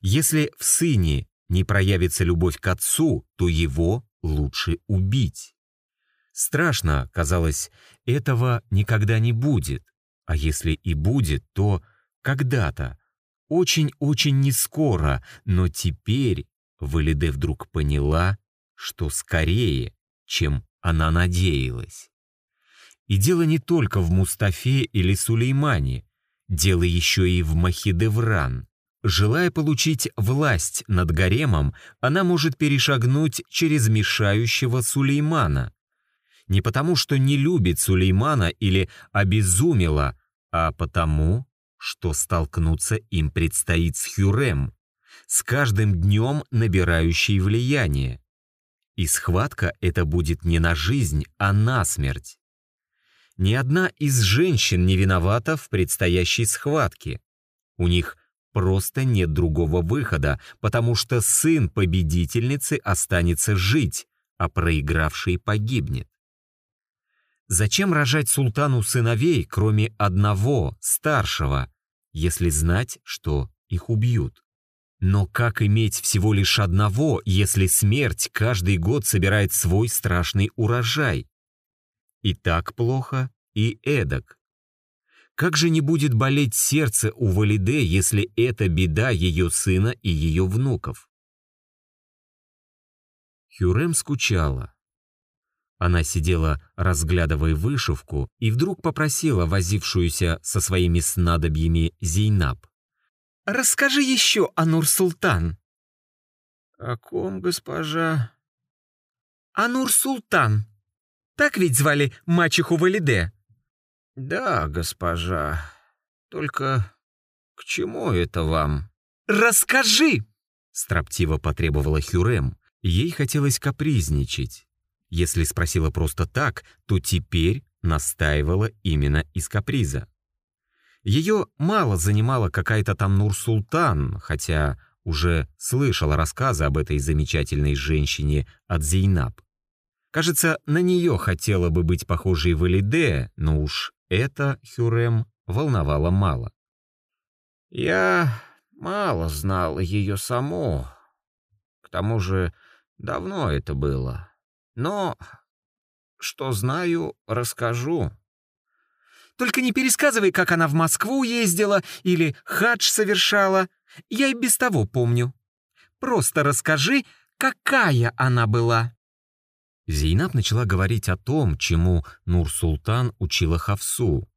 Если в сыне не проявится любовь к отцу, то его лучше убить. Страшно, казалось, этого никогда не будет. А если и будет, то когда-то, очень-очень нескоро, но теперь Валиде вдруг поняла, что скорее, чем она надеялась. И дело не только в Мустафе или Сулеймане, дело еще и в Махидевран. Желая получить власть над гаремом, она может перешагнуть через мешающего Сулеймана. Не потому, что не любит Сулеймана или обезумела, а потому, что столкнуться им предстоит с Хюрем, с каждым днем набирающей влияние. И схватка это будет не на жизнь, а на смерть. Ни одна из женщин не виновата в предстоящей схватке. У них просто нет другого выхода, потому что сын победительницы останется жить, а проигравший погибнет. Зачем рожать султану сыновей, кроме одного, старшего, если знать, что их убьют? Но как иметь всего лишь одного, если смерть каждый год собирает свой страшный урожай? И так плохо, и эдак. Как же не будет болеть сердце у Валиде, если это беда ее сына и ее внуков? Хюрем скучала. Она сидела, разглядывая вышивку, и вдруг попросила возившуюся со своими снадобьями Зейнаб. «Расскажи еще о Нур-Султан». «О ком, госпожа?» «О Нур-Султан. Так ведь звали мачеху Валиде?» «Да, госпожа. Только к чему это вам?» «Расскажи!» — строптиво потребовала Хюрем. Ей хотелось капризничать. Если спросила просто так, то теперь настаивала именно из каприза. Ее мало занимала какая-то там Нур-Султан, хотя уже слышала рассказы об этой замечательной женщине от Зейнаб. Кажется, на нее хотела бы быть похожей Валиде, но уж это Хюрем волновало мало. «Я мало знал ее саму. К тому же давно это было. Но что знаю, расскажу. Только не пересказывай, как она в Москву ездила или хадж совершала. Я и без того помню. Просто расскажи, какая она была. Зейнаб начала говорить о том, чему Нур-Султан учила Хавсу.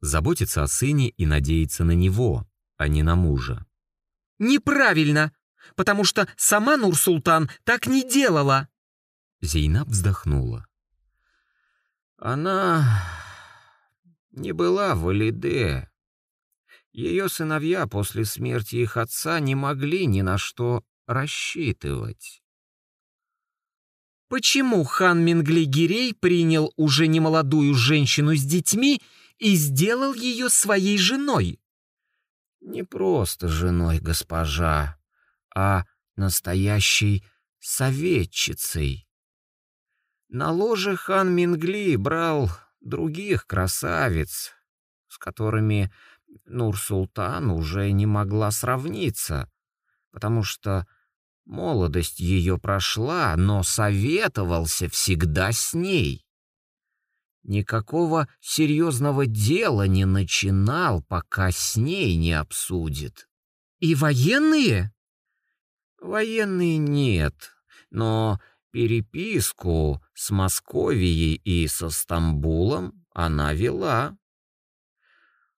Заботиться о сыне и надеяться на него, а не на мужа. «Неправильно, потому что сама Нур-Султан так не делала», Зейнаб вздохнула. Она не была в Алиде. Ее сыновья после смерти их отца не могли ни на что рассчитывать. Почему хан Мингли-Гирей принял уже немолодую женщину с детьми и сделал ее своей женой? Не просто женой, госпожа, а настоящей советчицей. На ложе хан Мингли брал других красавиц, с которыми Нур-Султан уже не могла сравниться, потому что молодость ее прошла, но советовался всегда с ней. Никакого серьезного дела не начинал, пока с ней не обсудит. «И военные?» «Военные нет, но Переписку с Московией и со Стамбулом она вела.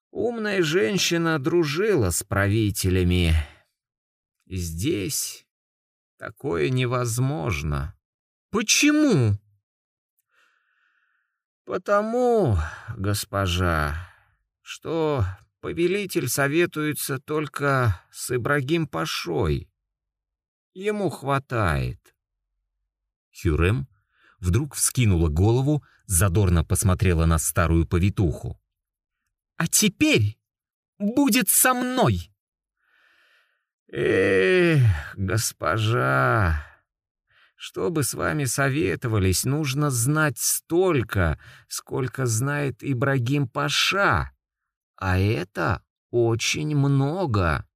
Умная женщина дружила с правителями. Здесь такое невозможно. Почему? Потому, госпожа, что повелитель советуется только с Ибрагим Пашой. Ему хватает. Хюрем вдруг вскинула голову, задорно посмотрела на старую повитуху. «А теперь будет со мной!» «Эх, госпожа, чтобы с вами советовались, нужно знать столько, сколько знает Ибрагим Паша, а это очень много».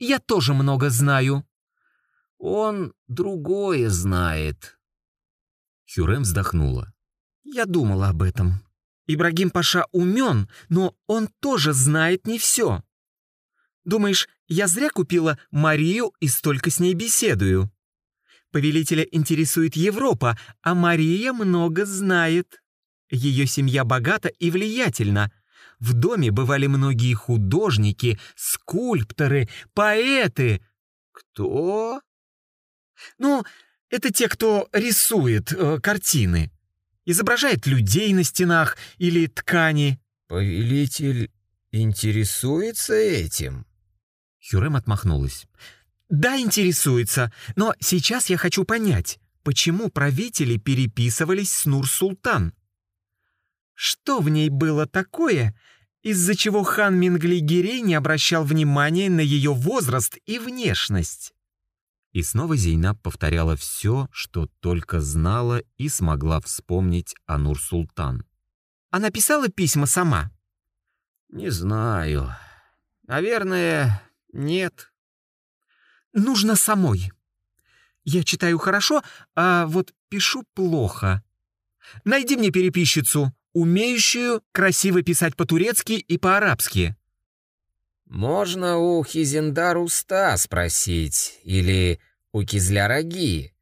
«Я тоже много знаю». «Он другое знает», Хюрем вздохнула. Я думала об этом. Ибрагим Паша умен, но он тоже знает не все. Думаешь, я зря купила Марию и столько с ней беседую? Повелителя интересует Европа, а Мария много знает. Ее семья богата и влиятельна. В доме бывали многие художники, скульпторы, поэты. Кто? Ну, это те, кто рисует э, картины. Изображает людей на стенах или ткани. Повелитель интересуется этим? Хюрем отмахнулась. Да, интересуется, но сейчас я хочу понять, почему правители переписывались с Нур-Султан? Что в ней было такое, из-за чего хан Мингли-Гирей не обращал внимания на ее возраст и внешность? И снова Зейнаб повторяла все, что только знала и смогла вспомнить о Нур-Султан. Она писала письма сама? Не знаю. Наверное, нет. Нужно самой. Я читаю хорошо, а вот пишу плохо. Найди мне переписчицу, умеющую красиво писать по-турецки и по-арабски. Можно у Хизендар Уста спросить, или у Кизляраги.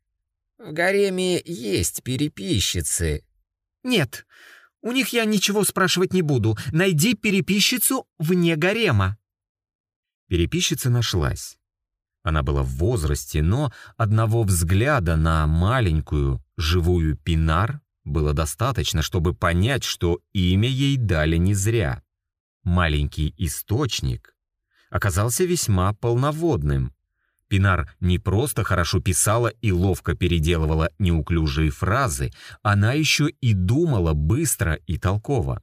В гареме есть переписчицы. Нет, у них я ничего спрашивать не буду. Найди переписчицу вне гарема. Переписчица нашлась. Она была в возрасте, но одного взгляда на маленькую, живую Пинар было достаточно, чтобы понять, что имя ей дали не зря. Маленький источник оказался весьма полноводным. Пинар не просто хорошо писала и ловко переделывала неуклюжие фразы, она еще и думала быстро и толково.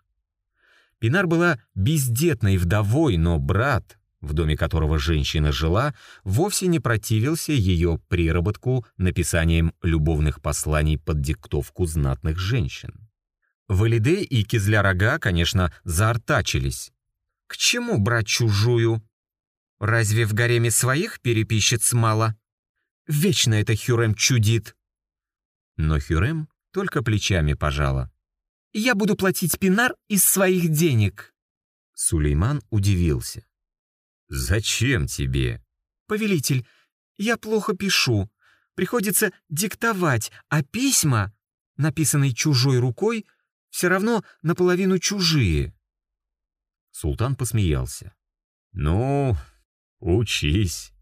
Пинар была бездетной вдовой, но брат, в доме которого женщина жила, вовсе не противился ее приработку написанием любовных посланий под диктовку знатных женщин. Валиде и Кизля-Рога, конечно, заортачились. К чему брать чужую? Разве в гареме своих переписчиц мало? Вечно это Хюрем чудит. Но Хюрем только плечами пожала. Я буду платить пинар из своих денег. Сулейман удивился. «Зачем тебе?» «Повелитель, я плохо пишу. Приходится диктовать, а письма, написанные чужой рукой, все равно наполовину чужие». Султан посмеялся. «Ну, учись».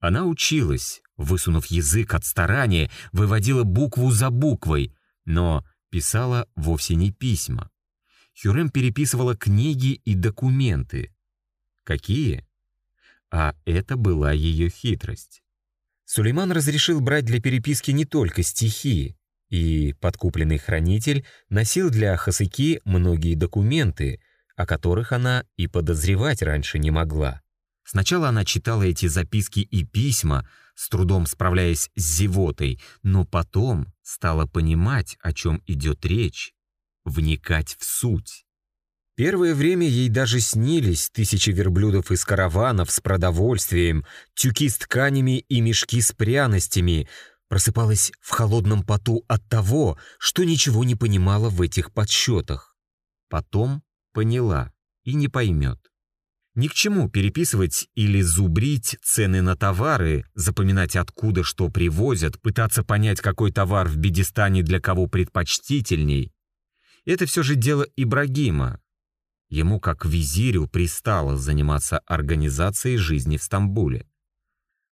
Она училась, высунув язык от старания, выводила букву за буквой, но писала вовсе не письма. Хюрем переписывала книги и документы. Какие? А это была ее хитрость. Сулейман разрешил брать для переписки не только стихи, и подкупленный хранитель носил для Хасыки многие документы, о которых она и подозревать раньше не могла. Сначала она читала эти записки и письма, с трудом справляясь с зевотой, но потом стала понимать, о чем идет речь, вникать в суть. Первое время ей даже снились тысячи верблюдов из караванов с продовольствием, тюки с тканями и мешки с пряностями. Просыпалась в холодном поту от того, что ничего не понимала в этих подсчетах. Потом поняла и не поймет. Ни к чему переписывать или зубрить цены на товары, запоминать откуда что привозят, пытаться понять, какой товар в Бедистане для кого предпочтительней. Это все же дело Ибрагима, Ему, как визирю, пристало заниматься организацией жизни в Стамбуле.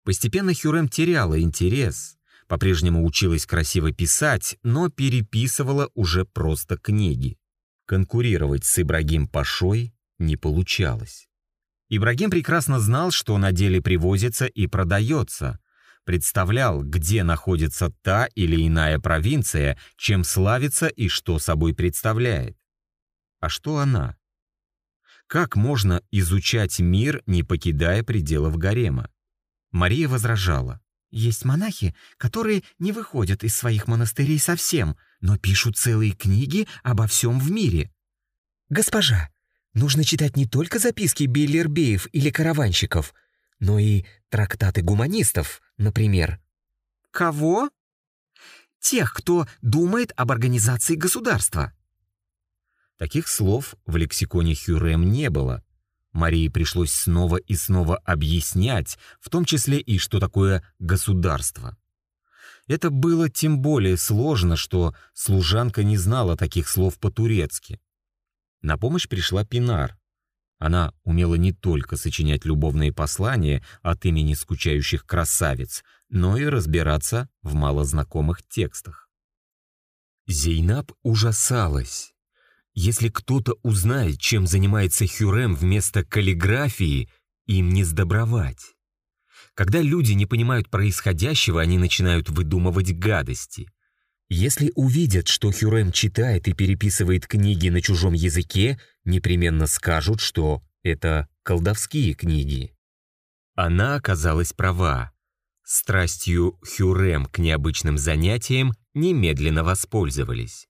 Постепенно Хюрем теряла интерес, по-прежнему училась красиво писать, но переписывала уже просто книги. Конкурировать с Ибрагим Пашой не получалось. Ибрагим прекрасно знал, что на деле привозится и продается, представлял, где находится та или иная провинция, чем славится и что собой представляет. А что она? Как можно изучать мир, не покидая пределов гарема? Мария возражала. Есть монахи, которые не выходят из своих монастырей совсем, но пишут целые книги обо всем в мире. Госпожа, нужно читать не только записки Бейлербеев или караванщиков, но и трактаты гуманистов, например. Кого? тех, кто думает об организации государства. Таких слов в лексиконе Хюрем не было. Марии пришлось снова и снова объяснять, в том числе и что такое государство. Это было тем более сложно, что служанка не знала таких слов по-турецки. На помощь пришла Пинар. Она умела не только сочинять любовные послания от имени скучающих красавиц, но и разбираться в малознакомых текстах. Зейнаб ужасалась. Если кто-то узнает, чем занимается Хюрем вместо каллиграфии, им не сдобровать. Когда люди не понимают происходящего, они начинают выдумывать гадости. Если увидят, что Хюрем читает и переписывает книги на чужом языке, непременно скажут, что это колдовские книги. Она оказалась права. Страстью Хюрем к необычным занятиям немедленно воспользовались.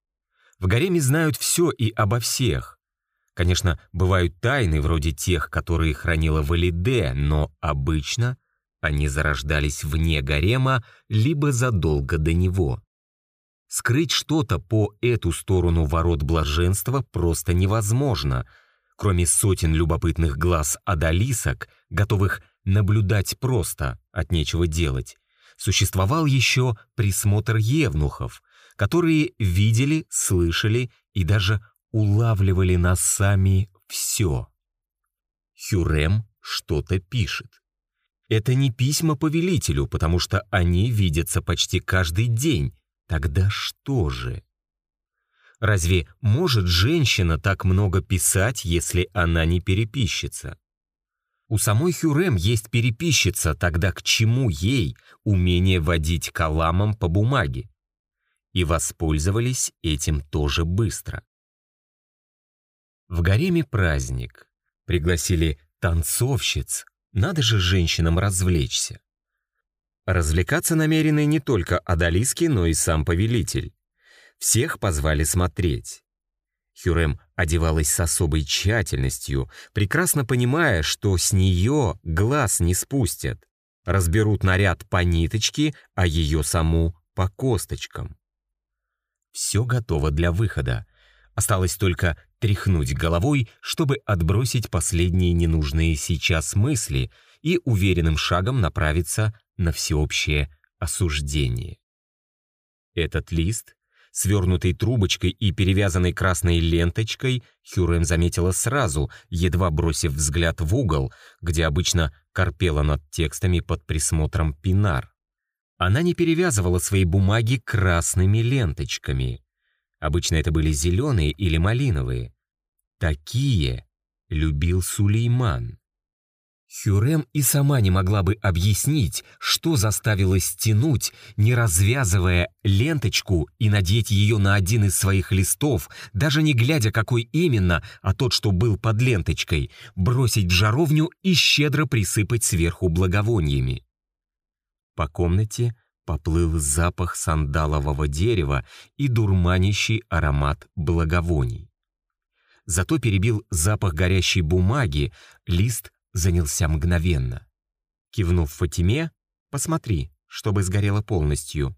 В гареме знают все и обо всех. Конечно, бывают тайны вроде тех, которые хранила Валиде, но обычно они зарождались вне гарема либо задолго до него. Скрыть что-то по эту сторону ворот блаженства просто невозможно, кроме сотен любопытных глаз адалисок, готовых наблюдать просто, от нечего делать. Существовал еще присмотр евнухов, которые видели, слышали и даже улавливали на сами все. Хюрем что-то пишет. Это не письма повелителю, потому что они видятся почти каждый день. Тогда что же? Разве может женщина так много писать, если она не переписчица? У самой Хюрем есть переписчица, тогда к чему ей умение водить каламом по бумаге? И воспользовались этим тоже быстро. В гареме праздник. Пригласили танцовщиц, надо же женщинам развлечься. Развлекаться намерены не только Адалиски, но и сам повелитель. Всех позвали смотреть. Хюрем одевалась с особой тщательностью, прекрасно понимая, что с нее глаз не спустят. Разберут наряд по ниточке, а ее саму по косточкам. Все готово для выхода. Осталось только тряхнуть головой, чтобы отбросить последние ненужные сейчас мысли и уверенным шагом направиться на всеобщее осуждение. Этот лист, свернутый трубочкой и перевязанный красной ленточкой, Хюрем заметила сразу, едва бросив взгляд в угол, где обычно корпела над текстами под присмотром Пинар. Она не перевязывала свои бумаги красными ленточками. Обычно это были зеленые или малиновые. Такие любил Сулейман. Хюрем и сама не могла бы объяснить, что заставило стянуть, не развязывая ленточку и надеть ее на один из своих листов, даже не глядя, какой именно, а тот, что был под ленточкой, бросить в жаровню и щедро присыпать сверху благовониями. По комнате поплыл запах сандалового дерева и дурманящий аромат благовоний. Зато перебил запах горящей бумаги, лист занялся мгновенно. Кивнув Фатиме, «Посмотри, чтобы сгорело полностью».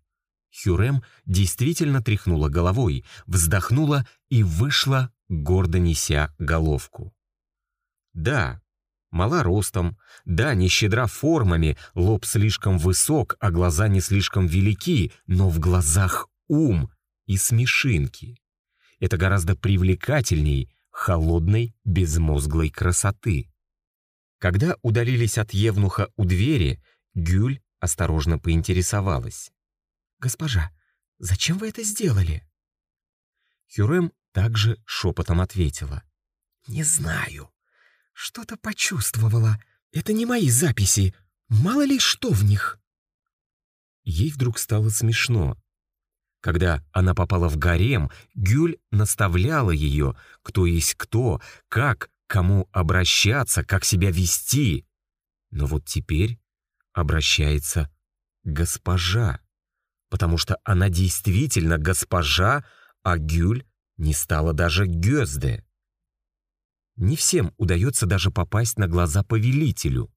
Хюрем действительно тряхнула головой, вздохнула и вышла, гордо неся головку. Да, Мала ростом, да, не щедра формами, лоб слишком высок, а глаза не слишком велики, но в глазах ум и смешинки. Это гораздо привлекательней холодной, безмозглой красоты. Когда удалились от Евнуха у двери, Гюль осторожно поинтересовалась. «Госпожа, зачем вы это сделали?» Хюрем также шепотом ответила. «Не знаю. Что-то почувствовала. Это не мои записи. Мало ли что в них. Ей вдруг стало смешно. Когда она попала в гарем, Гюль наставляла ее, кто есть кто, как, кому обращаться, как себя вести. Но вот теперь обращается госпожа, потому что она действительно госпожа, а Гюль не стала даже Гёзде. Не всем удается даже попасть на глаза повелителю.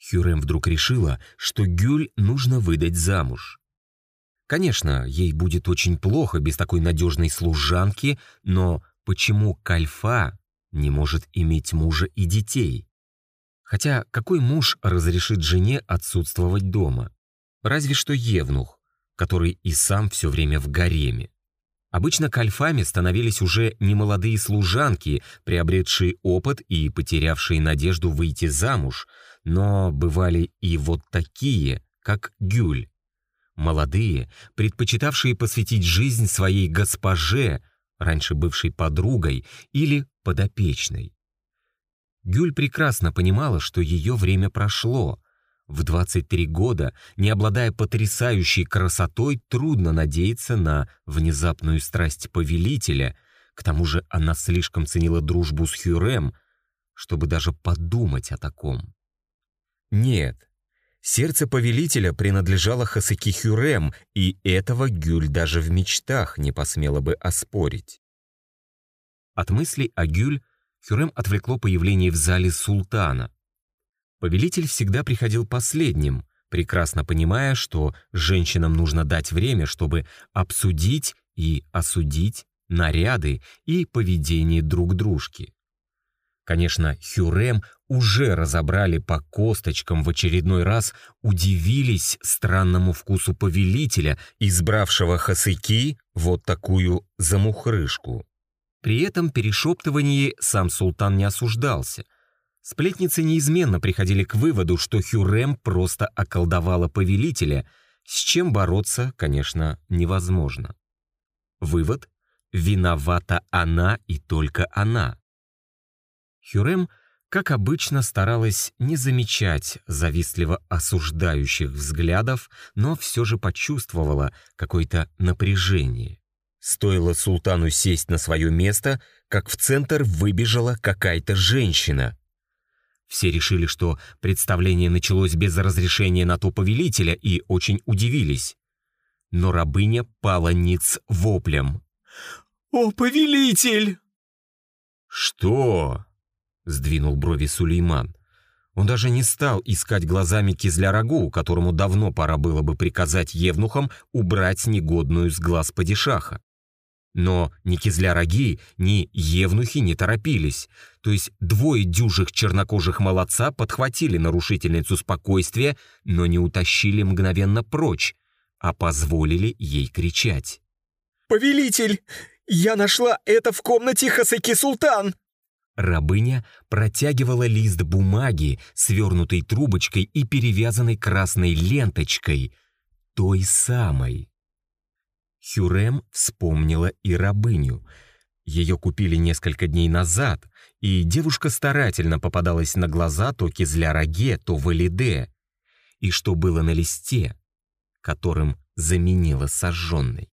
Хюрем вдруг решила, что Гюль нужно выдать замуж. Конечно, ей будет очень плохо без такой надежной служанки, но почему Кальфа не может иметь мужа и детей? Хотя какой муж разрешит жене отсутствовать дома? Разве что Евнух, который и сам все время в гареме. Обычно кальфами становились уже немолодые служанки, приобретшие опыт и потерявшие надежду выйти замуж, но бывали и вот такие, как Гюль. Молодые, предпочитавшие посвятить жизнь своей госпоже, раньше бывшей подругой или подопечной. Гюль прекрасно понимала, что ее время прошло. В 23 года, не обладая потрясающей красотой, трудно надеяться на внезапную страсть повелителя, к тому же она слишком ценила дружбу с Хюрем, чтобы даже подумать о таком. Нет, сердце повелителя принадлежало Хасаки Хюрем, и этого Гюль даже в мечтах не посмела бы оспорить. От мыслей о Гюль Хюрем отвлекло появление в зале султана. Повелитель всегда приходил последним, прекрасно понимая, что женщинам нужно дать время, чтобы обсудить и осудить наряды и поведение друг дружки. Конечно, Хюрем уже разобрали по косточкам в очередной раз, удивились странному вкусу повелителя, избравшего Хасыки вот такую замухрышку. При этом перешептывании сам султан не осуждался. Сплетницы неизменно приходили к выводу, что Хюрем просто околдовала повелителя, с чем бороться, конечно, невозможно. Вывод — виновата она и только она. Хюрем, как обычно, старалась не замечать завистливо осуждающих взглядов, но все же почувствовала какое-то напряжение. Стоило султану сесть на свое место, как в центр выбежала какая-то женщина. Все решили, что представление началось без разрешения на то повелителя и очень удивились. Но рабыня пала ниц воплем. «О, повелитель!» «Что?» — сдвинул брови Сулейман. Он даже не стал искать глазами кизля-рагу, которому давно пора было бы приказать евнухам убрать негодную с глаз падишаха. Но ни кизля-роги, ни евнухи не торопились, то есть двое дюжих чернокожих молодца подхватили нарушительницу спокойствия, но не утащили мгновенно прочь, а позволили ей кричать. «Повелитель, я нашла это в комнате Хасаки Султан!» Рабыня протягивала лист бумаги, свернутой трубочкой и перевязанной красной ленточкой, той самой. Хюрем вспомнила и рабыню. Ее купили несколько дней назад, и девушка старательно попадалась на глаза то Кизля-Раге, то Валиде. И что было на листе, которым заменила сожженной.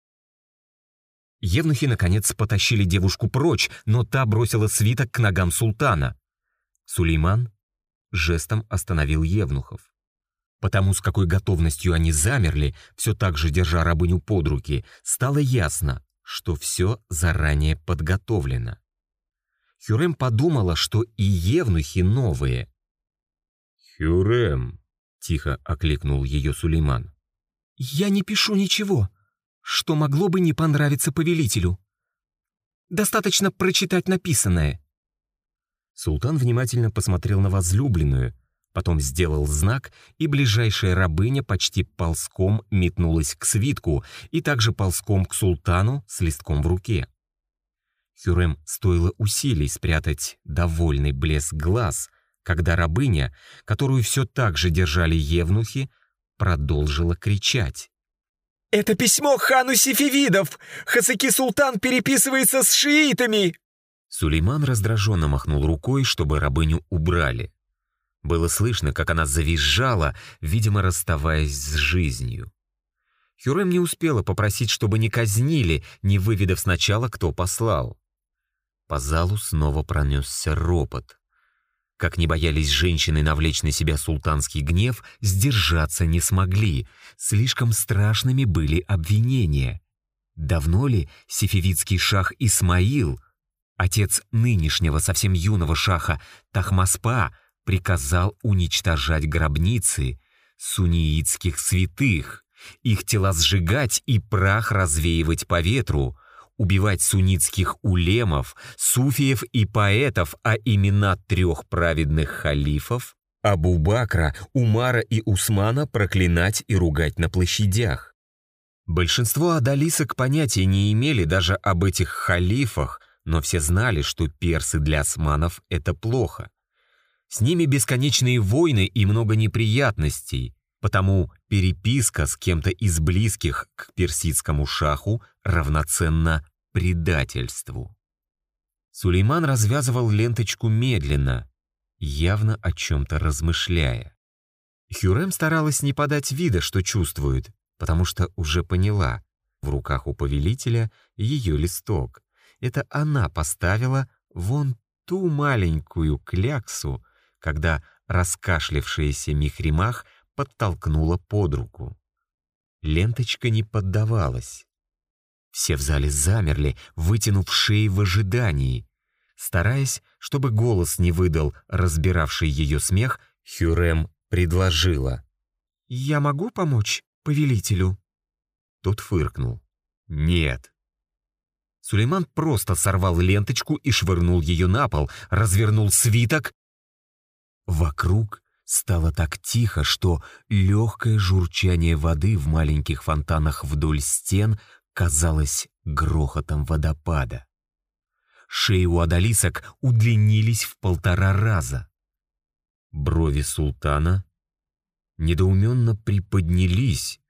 Евнухи, наконец, потащили девушку прочь, но та бросила свиток к ногам султана. Сулейман жестом остановил Евнухов. Потому с какой готовностью они замерли, все так же держа рабыню под руки, стало ясно, что все заранее подготовлено. Хюрем подумала, что и евнухи новые. «Хюрем», — тихо окликнул ее Сулейман. «Я не пишу ничего, что могло бы не понравиться повелителю. Достаточно прочитать написанное». Султан внимательно посмотрел на возлюбленную, Потом сделал знак, и ближайшая рабыня почти ползком метнулась к свитку и также ползком к султану с листком в руке. Хюрем стоило усилий спрятать довольный блеск глаз, когда рабыня, которую все так же держали евнухи, продолжила кричать. «Это письмо хану Сифивидов! Хасаки Султан переписывается с шиитами!» Сулейман раздраженно махнул рукой, чтобы рабыню убрали. Было слышно, как она завизжала, видимо, расставаясь с жизнью. Хюрем не успела попросить, чтобы не казнили, не выведав сначала, кто послал. По залу снова пронесся ропот. Как не боялись женщины навлечь на себя султанский гнев, сдержаться не смогли. Слишком страшными были обвинения. Давно ли сифивидский шах Исмаил, отец нынешнего совсем юного шаха Тахмаспа, приказал уничтожать гробницы сунниитских святых их тела сжигать и прах развеивать по ветру, убивать суннитских улемов, суфиев и поэтов, а имена трех праведных халифов, Абу Бакра, Умара и Усмана проклинать и ругать на площадях. Большинство адалисок понятия не имели даже об этих халифах, но все знали, что персы для османов — это плохо. С ними бесконечные войны и много неприятностей, потому переписка с кем-то из близких к персидскому шаху равноценна предательству. Сулейман развязывал ленточку медленно, явно о чем-то размышляя. Хюрем старалась не подать вида, что чувствует, потому что уже поняла, в руках у повелителя ее листок. Это она поставила вон ту маленькую кляксу, когда раскашлившаяся Михримах подтолкнула под руку. Ленточка не поддавалась. Все в зале замерли, вытянув шеи в ожидании. Стараясь, чтобы голос не выдал разбиравший ее смех, Хюрем предложила. «Я могу помочь повелителю?» Тот фыркнул. «Нет». Сулейман просто сорвал ленточку и швырнул ее на пол, развернул свиток. Вокруг Стало так тихо, что легкое журчание воды в маленьких фонтанах вдоль стен казалось грохотом водопада. Шеи у адалисок удлинились в полтора раза. Брови султана недоуменно приподнялись.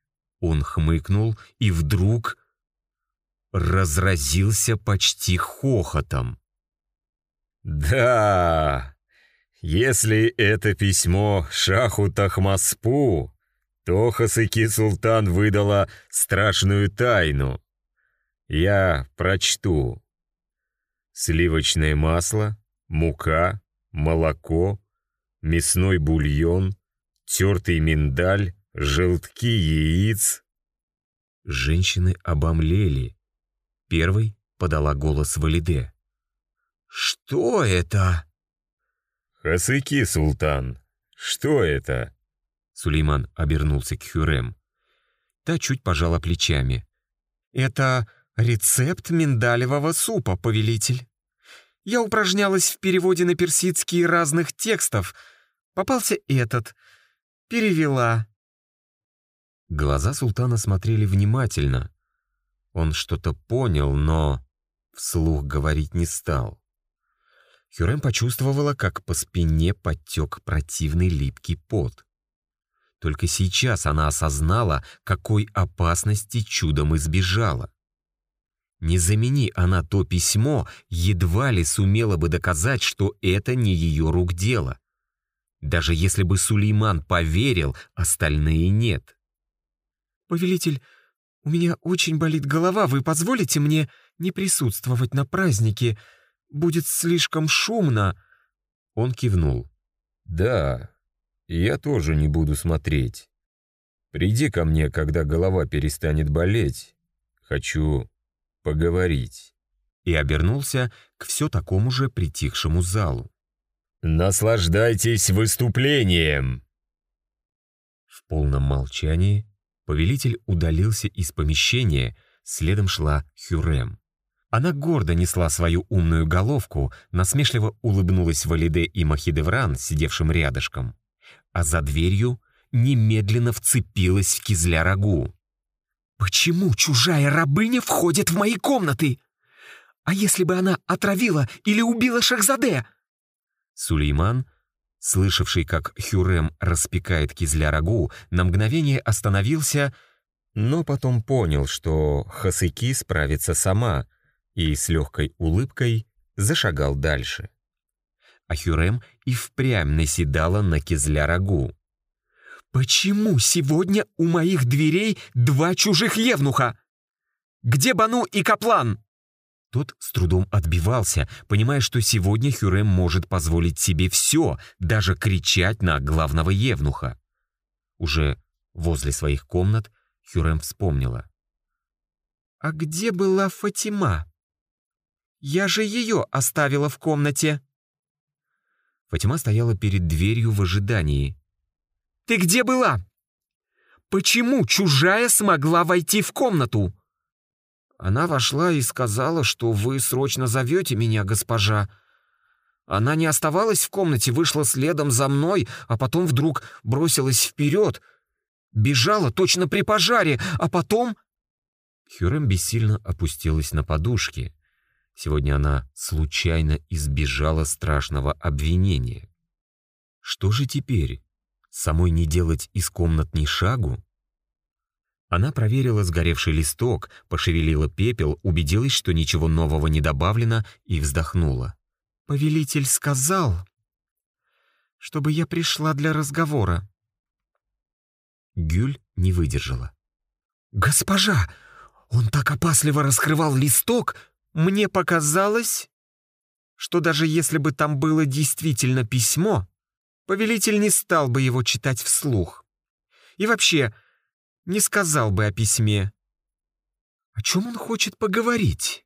Он хмыкнул и вдруг разразился почти хохотом. «Да, если это письмо Шаху Тахмаспу, то Хасыки Султан выдала страшную тайну. Я прочту. Сливочное масло, мука, молоко, мясной бульон, тертый миндаль, желтки яиц. Женщины обомлели. Первой подала голос Валиде. «Что это?» «Хасыки, султан, что это?» Сулейман обернулся к Хюрем. Та чуть пожала плечами. «Это рецепт миндалевого супа, повелитель. Я упражнялась в переводе на персидские разных текстов. Попался этот. Перевела». Глаза султана смотрели внимательно. Он что-то понял, но вслух говорить не стал. Хюрем почувствовала, как по спине подтек противный липкий пот. Только сейчас она осознала, какой опасности чудом избежала. Не замени она то письмо, едва ли сумела бы доказать, что это не ее рук дело. Даже если бы Сулейман поверил, остальные нет. «Повелитель, у меня очень болит голова, вы позволите мне не присутствовать на празднике?» Будет слишком шумно». Он кивнул. «Да, я тоже не буду смотреть. Приди ко мне, когда голова перестанет болеть. Хочу поговорить». И обернулся к все такому же притихшему залу. «Наслаждайтесь выступлением!» В полном молчании повелитель удалился из помещения, следом шла Хюрем. Она гордо несла свою умную головку, насмешливо улыбнулась Валиде и Махидевран, сидевшим рядышком. А за дверью немедленно вцепилась в кизля рагу. «Почему чужая рабыня входит в мои комнаты? А если бы она отравила или убила Шахзаде?» Сулейман, слышавший, как Хюрем распекает кизля рагу, на мгновение остановился, но потом понял, что Хасыки справится сама — и с легкой улыбкой зашагал дальше. А Хюрем и впрямь наседала на кизля рагу. «Почему сегодня у моих дверей два чужих евнуха? Где Бану и Каплан?» Тот с трудом отбивался, понимая, что сегодня Хюрем может позволить себе все, даже кричать на главного евнуха. Уже возле своих комнат Хюрем вспомнила. «А где была Фатима?» Я же ее оставила в комнате!» Фатима стояла перед дверью в ожидании. «Ты где была? Почему чужая смогла войти в комнату? Она вошла и сказала, что вы срочно зовете меня, госпожа. Она не оставалась в комнате, вышла следом за мной, а потом вдруг бросилась вперед. Бежала точно при пожаре, а потом... Хюрем бессильно опустилась на подушки. Сегодня она случайно избежала страшного обвинения. Что же теперь? Самой не делать из комнат ни шагу? Она проверила сгоревший листок, пошевелила пепел, убедилась, что ничего нового не добавлено, и вздохнула. «Повелитель сказал, чтобы я пришла для разговора». Гюль не выдержала. «Госпожа, он так опасливо раскрывал листок, мне показалось, что даже если бы там было действительно письмо, повелитель не стал бы его читать вслух. И вообще, не сказал бы о письме. О чем он хочет поговорить?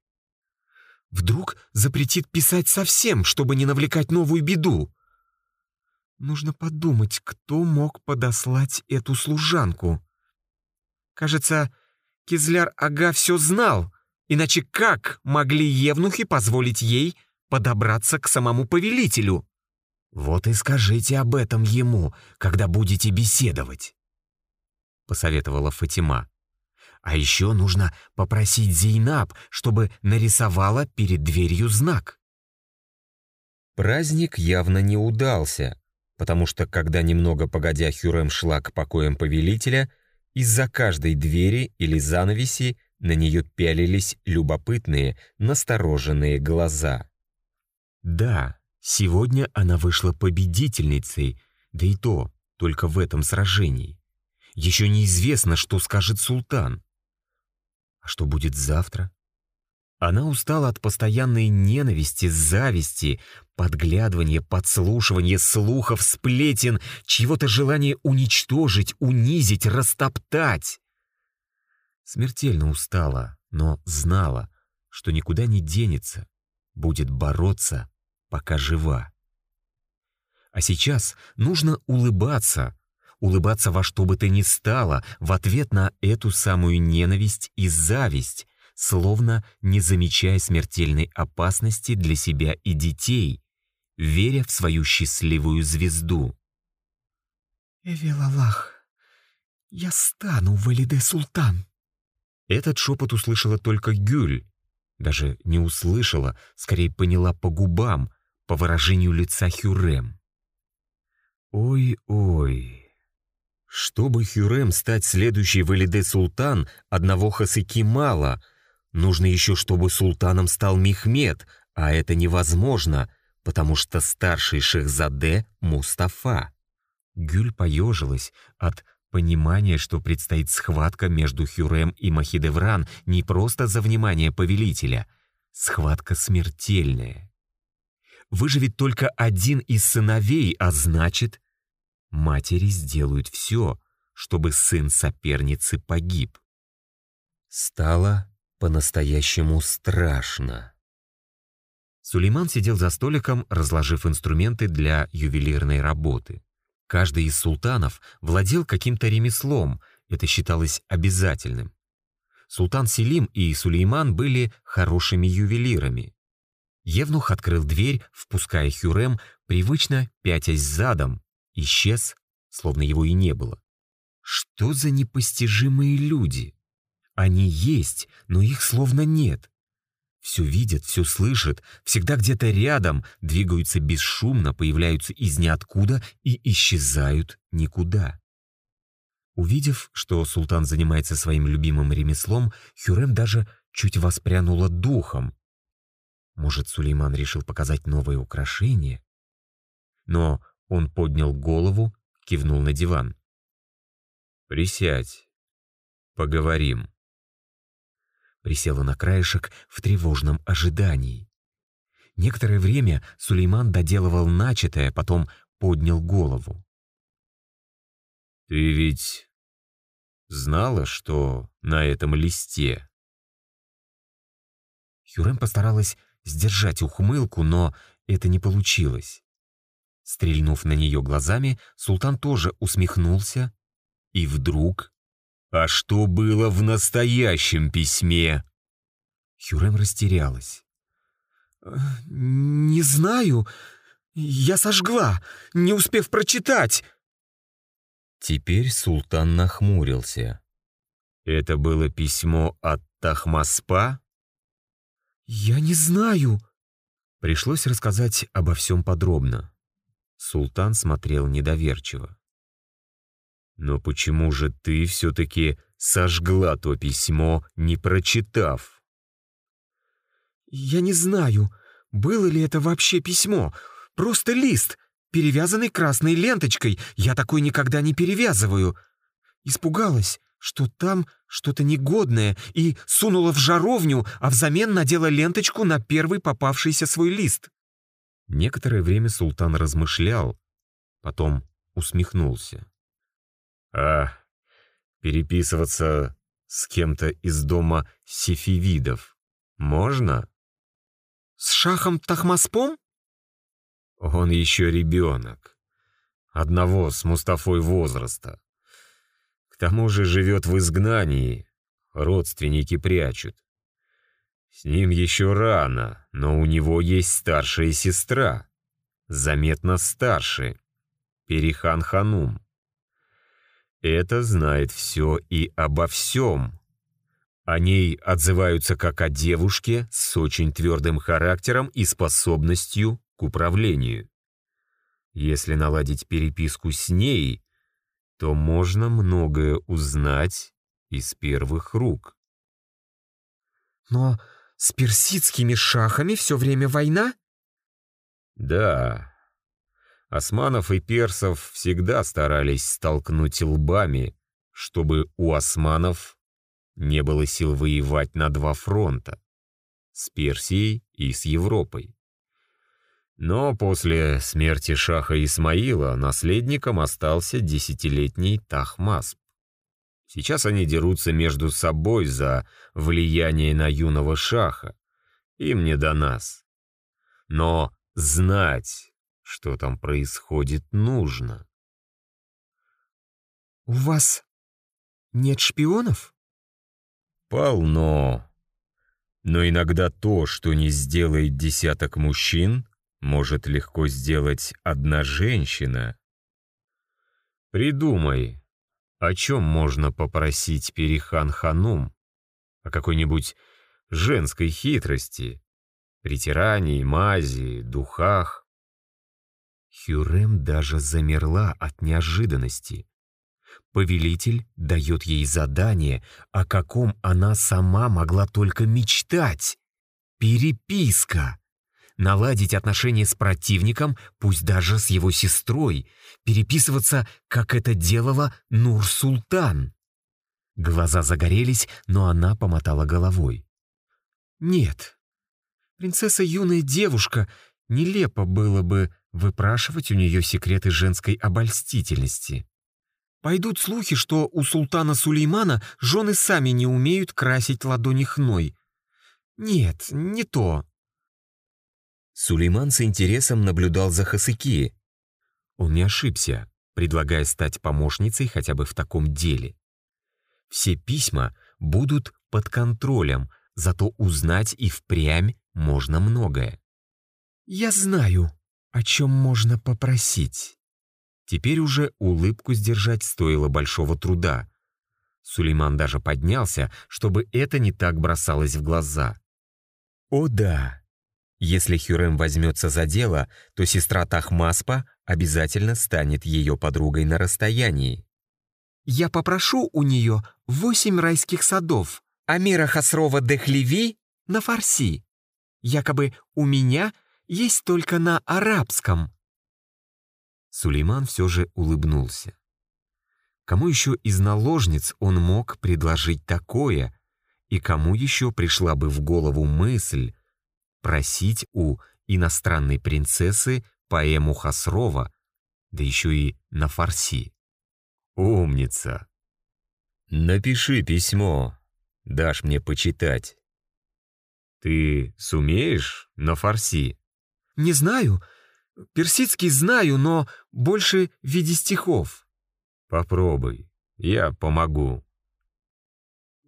Вдруг запретит писать совсем, чтобы не навлекать новую беду? Нужно подумать, кто мог подослать эту служанку. Кажется, Кизляр-ага все знал, иначе как могли евнухи позволить ей подобраться к самому повелителю? Вот и скажите об этом ему, когда будете беседовать посоветовала Фатима. А еще нужно попросить Зейнаб, чтобы нарисовала перед дверью знак. Праздник явно не удался, потому что, когда немного погодя Хюрем шла к покоям повелителя, из-за каждой двери или занавеси на нее пялились любопытные, настороженные глаза. Да, сегодня она вышла победительницей, да и то только в этом сражении. Еще неизвестно, что скажет султан. А что будет завтра? Она устала от постоянной ненависти, зависти, подглядывания, подслушивания слухов, сплетен, чьего-то желания уничтожить, унизить, растоптать. Смертельно устала, но знала, что никуда не денется, будет бороться, пока жива. А сейчас нужно улыбаться, улыбаться во что бы то ни стало в ответ на эту самую ненависть и зависть, словно не замечая смертельной опасности для себя и детей, веря в свою счастливую звезду. «Эвелалах, я стану Валиде Султан!» Этот шепот услышала только Гюль. Даже не услышала, скорее поняла по губам, по выражению лица Хюрем. «Ой-ой!» Чтобы Хюрем стать следующей Валиде Султан, одного Хасыки мало. Нужно еще, чтобы султаном стал Мехмед, а это невозможно, потому что старший Шехзаде — Мустафа. Гюль поежилась от понимания, что предстоит схватка между Хюрем и Махидевран не просто за внимание повелителя. Схватка смертельная. Выживет только один из сыновей, а значит, матери сделают все, чтобы сын соперницы погиб. Стало по-настоящему страшно. Сулейман сидел за столиком, разложив инструменты для ювелирной работы. Каждый из султанов владел каким-то ремеслом, это считалось обязательным. Султан Селим и Сулейман были хорошими ювелирами. Евнух открыл дверь, впуская Хюрем, привычно пятясь задом, исчез, словно его и не было. Что за непостижимые люди? Они есть, но их словно нет. Все видят, все слышат, всегда где-то рядом, двигаются бесшумно, появляются из ниоткуда и исчезают никуда. Увидев, что султан занимается своим любимым ремеслом, Хюрем даже чуть воспрянула духом. Может, Сулейман решил показать новое украшение? Но он поднял голову, кивнул на диван. «Присядь. Поговорим». Присела на краешек в тревожном ожидании. Некоторое время Сулейман доделывал начатое, потом поднял голову. «Ты ведь знала, что на этом листе?» Хюрем постаралась сдержать ухмылку, но это не получилось. Стрельнув на нее глазами, султан тоже усмехнулся и вдруг А что было в настоящем письме? Хюрем растерялась. «Э, «Не знаю. Я сожгла, не успев прочитать». Теперь султан нахмурился. Это было письмо от Тахмаспа? «Я не знаю». Пришлось рассказать обо всем подробно. Султан смотрел недоверчиво. «Но почему же ты все-таки сожгла то письмо, не прочитав?» «Я не знаю, было ли это вообще письмо. Просто лист, перевязанный красной ленточкой. Я такой никогда не перевязываю. Испугалась, что там что-то негодное, и сунула в жаровню, а взамен надела ленточку на первый попавшийся свой лист». Некоторое время султан размышлял, потом усмехнулся. «А, переписываться с кем-то из дома сефивидов можно?» «С шахом Тахмаспом?» «Он еще ребенок. Одного с Мустафой возраста. К тому же живет в изгнании, родственники прячут. С ним еще рано, но у него есть старшая сестра, заметно старше, Перихан Ханум. Это знает все и обо всем. О ней отзываются как о девушке с очень твердым характером и способностью к управлению. Если наладить переписку с ней, то можно многое узнать из первых рук. Но с персидскими шахами все время война? Да. Османов и персов всегда старались столкнуть лбами, чтобы у османов не было сил воевать на два фронта — с Персией и с Европой. Но после смерти шаха Исмаила наследником остался десятилетний Тахмасп. Сейчас они дерутся между собой за влияние на юного шаха. Им не до нас. Но знать, что там происходит, нужно. «У вас нет шпионов?» «Полно. Но иногда то, что не сделает десяток мужчин, может легко сделать одна женщина. Придумай, о чем можно попросить Перихан Ханум? О какой-нибудь женской хитрости, притирании, мази, духах? Хюрем даже замерла от неожиданности. Повелитель дает ей задание, о каком она сама могла только мечтать. Переписка наладить отношения с противником, пусть даже с его сестрой, переписываться, как это делала Нур-Султан. Глаза загорелись, но она помотала головой. «Нет, принцесса юная девушка, нелепо было бы выпрашивать у нее секреты женской обольстительности. Пойдут слухи, что у султана Сулеймана жены сами не умеют красить ладони хной. Нет, не то. Сулейман с интересом наблюдал за Хасыки. Он не ошибся, предлагая стать помощницей хотя бы в таком деле. Все письма будут под контролем, зато узнать и впрямь можно многое. «Я знаю, о чем можно попросить». Теперь уже улыбку сдержать стоило большого труда. Сулейман даже поднялся, чтобы это не так бросалось в глаза. «О да, если Хюрем возьмется за дело, то сестра Тахмаспа обязательно станет ее подругой на расстоянии. «Я попрошу у нее восемь райских садов, Амира Хасрова Дехлеви на фарси. Якобы у меня есть только на арабском». Сулейман все же улыбнулся. Кому еще из наложниц он мог предложить такое, и кому еще пришла бы в голову мысль, просить у иностранной принцессы поэму Хасрова, да еще и на фарси. «Умница! Напиши письмо, дашь мне почитать. Ты сумеешь на фарси?» «Не знаю. Персидский знаю, но больше в виде стихов». «Попробуй, я помогу».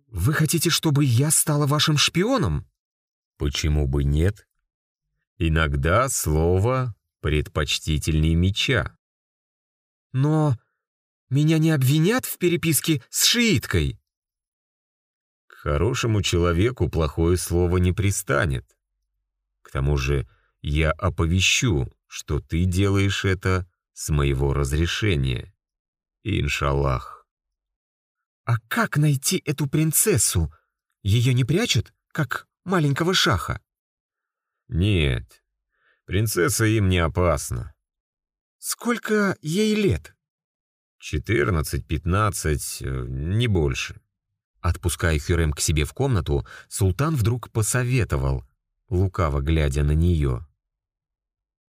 Вы хотите, чтобы я стала вашим шпионом? Почему бы нет? Иногда слово предпочтительнее меча. Но меня не обвинят в переписке с шииткой. К хорошему человеку плохое слово не пристанет. К тому же я оповещу, что ты делаешь это с моего разрешения. Иншаллах. А как найти эту принцессу? Ее не прячут, как маленького шаха? Нет, принцесса им не опасна. Сколько ей лет? Четырнадцать-пятнадцать, э, не больше. Отпуская Хюрем к себе в комнату, султан вдруг посоветовал, лукаво глядя на нее.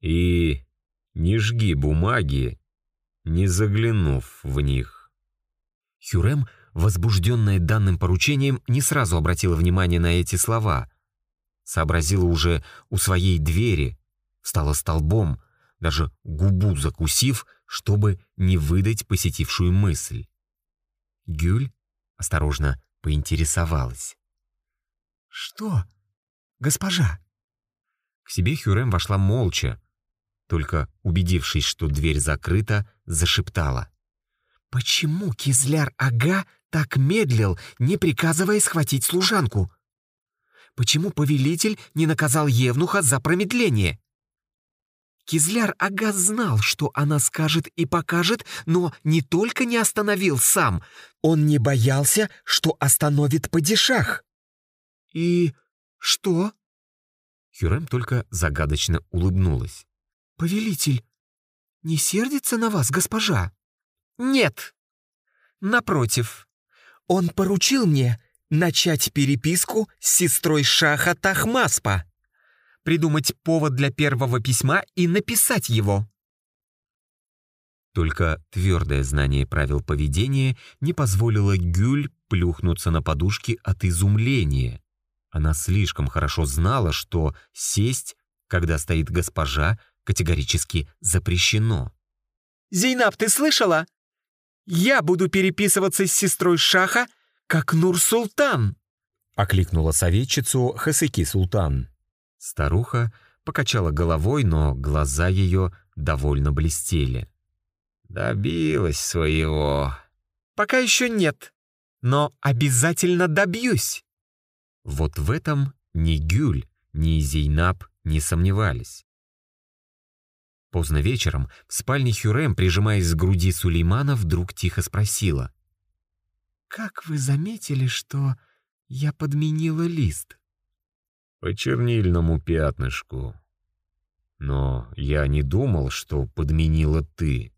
«И не жги бумаги, не заглянув в них». Хюрем, возбужденная данным поручением, не сразу обратила внимание на эти слова. Сообразила уже у своей двери, стала столбом, даже губу закусив, чтобы не выдать посетившую мысль. Гюль осторожно поинтересовалась. «Что, госпожа?» К себе Хюрем вошла молча, только убедившись, что дверь закрыта, зашептала. «Почему Кизляр-ага так медлил, не приказывая схватить служанку? Почему повелитель не наказал Евнуха за промедление?» Кизляр-ага знал, что она скажет и покажет, но не только не остановил сам, он не боялся, что остановит падишах. «И что?» Хюрем только загадочно улыбнулась. «Повелитель не сердится на вас, госпожа?» «Нет. Напротив, он поручил мне начать переписку с сестрой Шаха Тахмаспа, придумать повод для первого письма и написать его». Только твердое знание правил поведения не позволило Гюль плюхнуться на подушки от изумления. Она слишком хорошо знала, что сесть, когда стоит госпожа, категорически запрещено. «Зейнаб, ты слышала? Я буду переписываться с сестрой Шаха, как Нур-Султан!» — окликнула советчицу Хасыки Султан. Старуха покачала головой, но глаза ее довольно блестели. Добилась своего. «Пока еще нет, но обязательно добьюсь!» Вот в этом ни Гюль, ни Зейнаб не сомневались. Поздно вечером в спальне Хюрем, прижимаясь к груди Сулеймана, вдруг тихо спросила. «Как вы заметили, что я подменила лист?» «По чернильному пятнышку. Но я не думал, что подменила ты».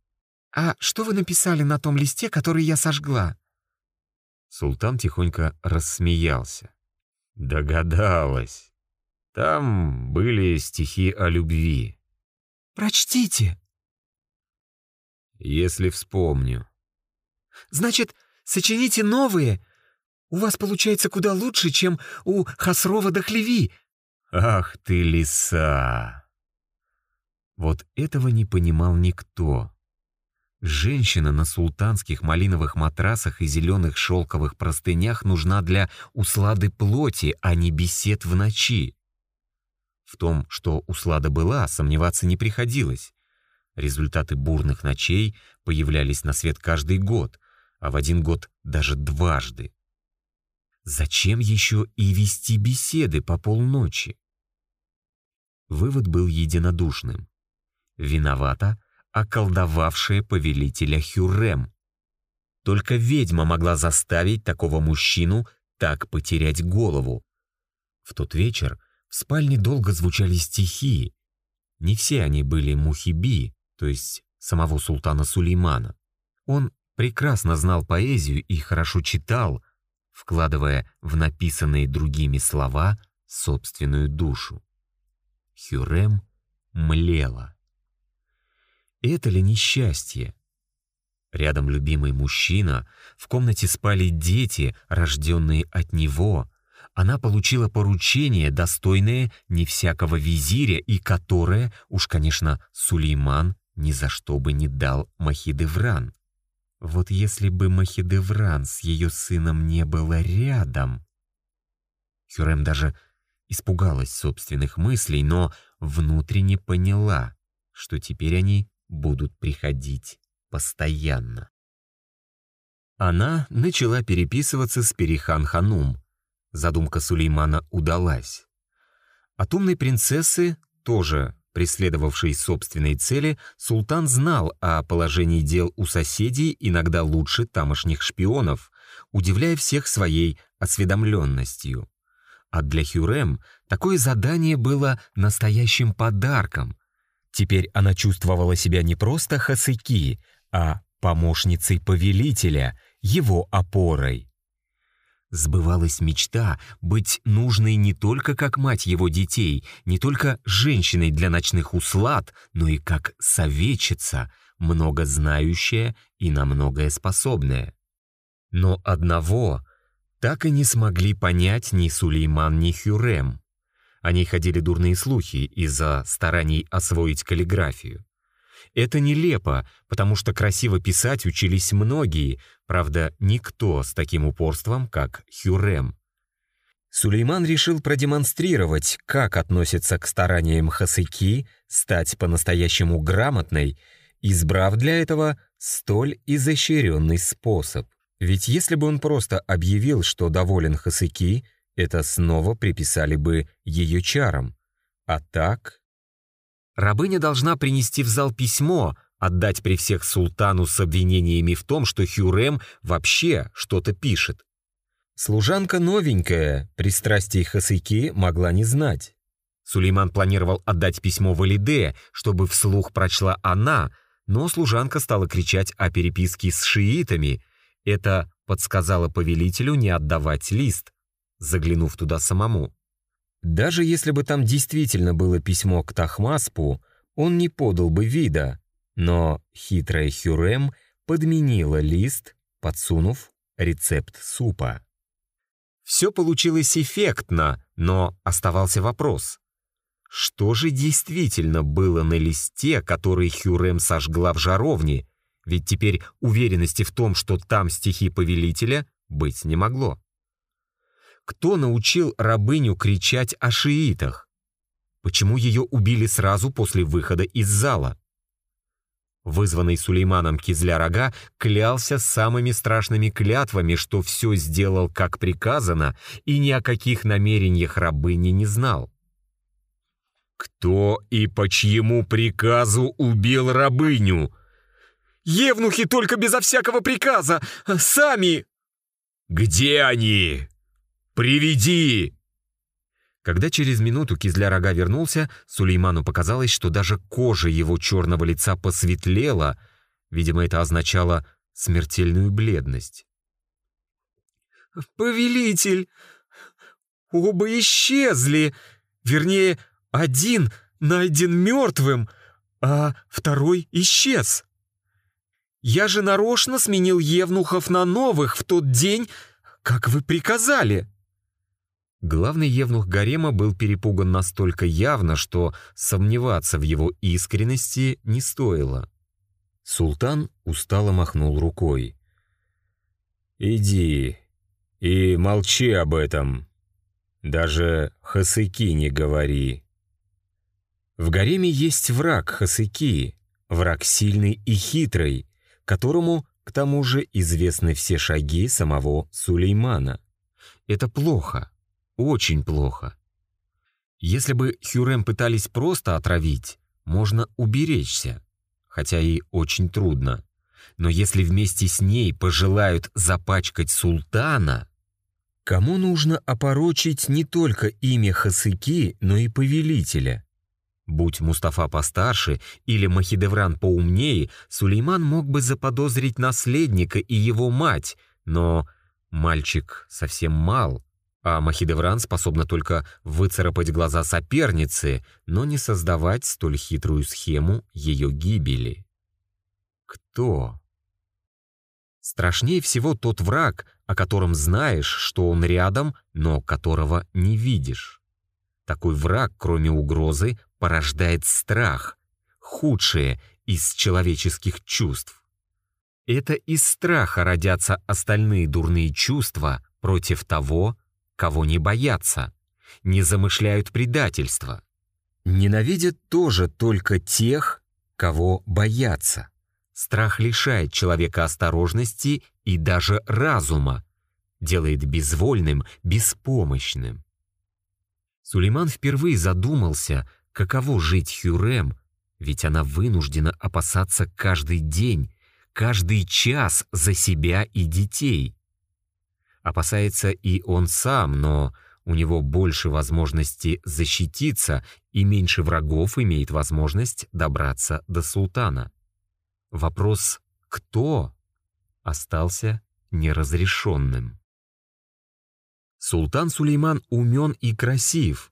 «А что вы написали на том листе, который я сожгла?» Султан тихонько рассмеялся. «Догадалась. Там были стихи о любви». Прочтите. Если вспомню. Значит, сочините новые. У вас получается куда лучше, чем у Хасрова Дахлеви. Ах ты, лиса! Вот этого не понимал никто. Женщина на султанских малиновых матрасах и зеленых шелковых простынях нужна для услады плоти, а не бесед в ночи. В том, что услада была, сомневаться не приходилось. Результаты бурных ночей появлялись на свет каждый год, а в один год даже дважды. Зачем еще и вести беседы по полночи? Вывод был единодушным. Виновата околдовавшая повелителя Хюррем. Только ведьма могла заставить такого мужчину так потерять голову. В тот вечер в спальне долго звучали стихи. Не все они были мухиби, то есть самого султана Сулеймана. Он прекрасно знал поэзию и хорошо читал, вкладывая в написанные другими слова собственную душу. Хюрем млела. Это ли несчастье? Рядом любимый мужчина, в комнате спали дети, рожденные от него, она получила поручение, достойное не всякого визиря и которое, уж, конечно, Сулейман ни за что бы не дал Махидевран. Вот если бы Махидевран с ее сыном не было рядом... Хюрем даже испугалась собственных мыслей, но внутренне поняла, что теперь они будут приходить постоянно. Она начала переписываться с Перихан Ханум. Задумка Сулеймана удалась. От умной принцессы, тоже преследовавшей собственные цели, султан знал о положении дел у соседей иногда лучше тамошних шпионов, удивляя всех своей осведомленностью. А для Хюрем такое задание было настоящим подарком. Теперь она чувствовала себя не просто хасыки, а помощницей повелителя, его опорой. Сбывалась мечта быть нужной не только как мать его детей, не только женщиной для ночных услад, но и как советчица, много знающая и на многое способная. Но одного так и не смогли понять ни Сулейман, ни Хюрем. О ней ходили дурные слухи из-за стараний освоить каллиграфию. Это нелепо, потому что красиво писать учились многие, правда, никто с таким упорством, как Хюрем. Сулейман решил продемонстрировать, как относится к стараниям Хасыки стать по-настоящему грамотной, избрав для этого столь изощренный способ. Ведь если бы он просто объявил, что доволен Хасыки, это снова приписали бы ее чарам. А так Рабыня должна принести в зал письмо, отдать при всех султану с обвинениями в том, что Хюрем вообще что-то пишет. Служанка новенькая, пристрастий Хасыки могла не знать. Сулейман планировал отдать письмо Валиде, чтобы вслух прочла она, но служанка стала кричать о переписке с шиитами. Это подсказало повелителю не отдавать лист, заглянув туда самому. Даже если бы там действительно было письмо к Тахмаспу, он не подал бы вида, но хитрая Хюрем подменила лист, подсунув рецепт супа. Все получилось эффектно, но оставался вопрос. Что же действительно было на листе, который Хюрем сожгла в жаровне? Ведь теперь уверенности в том, что там стихи повелителя, быть не могло. Кто научил рабыню кричать о шиитах? Почему ее убили сразу после выхода из зала? Вызванный Сулейманом Кизля-Рога клялся самыми страшными клятвами, что все сделал как приказано и ни о каких намерениях рабыни не знал. «Кто и по чьему приказу убил рабыню?» «Евнухи только безо всякого приказа! Сами!» «Где они?» «Приведи!» Когда через минуту Кизля-Рога вернулся, Сулейману показалось, что даже кожа его черного лица посветлела. Видимо, это означало смертельную бледность. «Повелитель! Оба исчезли! Вернее, один найден мертвым, а второй исчез. Я же нарочно сменил евнухов на новых в тот день, как вы приказали!» Главный евнух гарема был перепуган настолько явно, что сомневаться в его искренности не стоило. Султан устало махнул рукой. «Иди и молчи об этом. Даже Хасыки не говори. В гареме есть враг Хасыки, враг сильный и хитрый, которому, к тому же, известны все шаги самого Сулеймана. Это плохо» очень плохо. Если бы Хюрем пытались просто отравить, можно уберечься, хотя и очень трудно. Но если вместе с ней пожелают запачкать султана, кому нужно опорочить не только имя Хасыки, но и повелителя? Будь Мустафа постарше или Махидевран поумнее, Сулейман мог бы заподозрить наследника и его мать, но мальчик совсем мал, а Махидевран способна только выцарапать глаза соперницы, но не создавать столь хитрую схему ее гибели. Кто? Страшнее всего тот враг, о котором знаешь, что он рядом, но которого не видишь. Такой враг, кроме угрозы, порождает страх, худшее из человеческих чувств. Это из страха родятся остальные дурные чувства против того, кого не боятся, не замышляют предательства. Ненавидят тоже только тех, кого боятся. Страх лишает человека осторожности и даже разума, делает безвольным, беспомощным. Сулейман впервые задумался, каково жить Хюрем, ведь она вынуждена опасаться каждый день, каждый час за себя и детей. Опасается и он сам, но у него больше возможности защититься и меньше врагов имеет возможность добраться до султана. Вопрос «кто?» остался неразрешенным. Султан Сулейман умен и красив.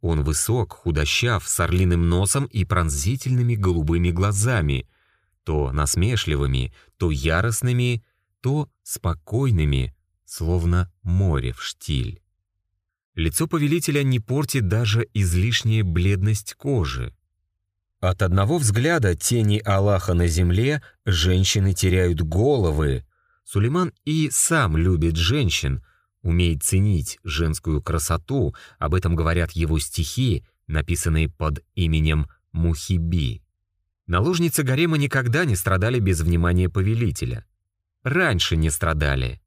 Он высок, худощав, с орлиным носом и пронзительными голубыми глазами, то насмешливыми, то яростными, то спокойными, словно море в штиль. Лицо повелителя не портит даже излишняя бледность кожи. От одного взгляда тени Аллаха на земле женщины теряют головы. Сулейман и сам любит женщин, умеет ценить женскую красоту, об этом говорят его стихи, написанные под именем Мухиби. Наложницы гарема никогда не страдали без внимания повелителя. Раньше не страдали.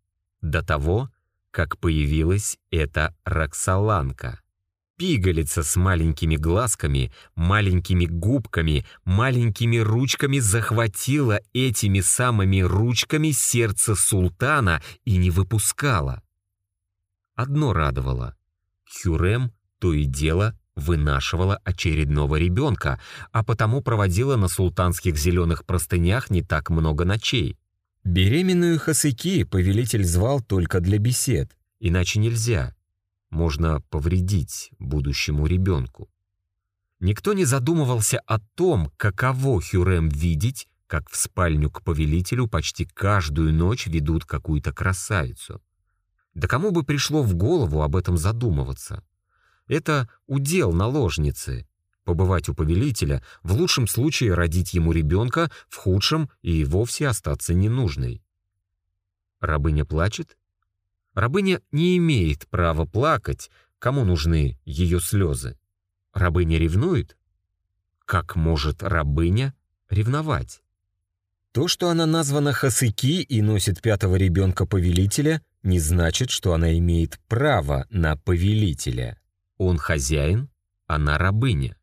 До того, как появилась эта Роксоланка. Пигалица с маленькими глазками, маленькими губками, маленькими ручками захватила этими самыми ручками сердце султана и не выпускала. Одно радовало. Хюрем то и дело вынашивала очередного ребенка, а потому проводила на султанских зеленых простынях не так много ночей. Беременную Хасыки повелитель звал только для бесед, иначе нельзя. Можно повредить будущему ребенку. Никто не задумывался о том, каково Хюрем видеть, как в спальню к повелителю почти каждую ночь ведут какую-то красавицу. Да кому бы пришло в голову об этом задумываться? Это удел наложницы, побывать у повелителя, в лучшем случае родить ему ребенка, в худшем и вовсе остаться ненужной. Рабыня плачет? Рабыня не имеет права плакать, кому нужны ее слезы. Рабыня ревнует? Как может рабыня ревновать? То, что она названа Хасыки и носит пятого ребенка повелителя, не значит, что она имеет право на повелителя. Он хозяин, она рабыня.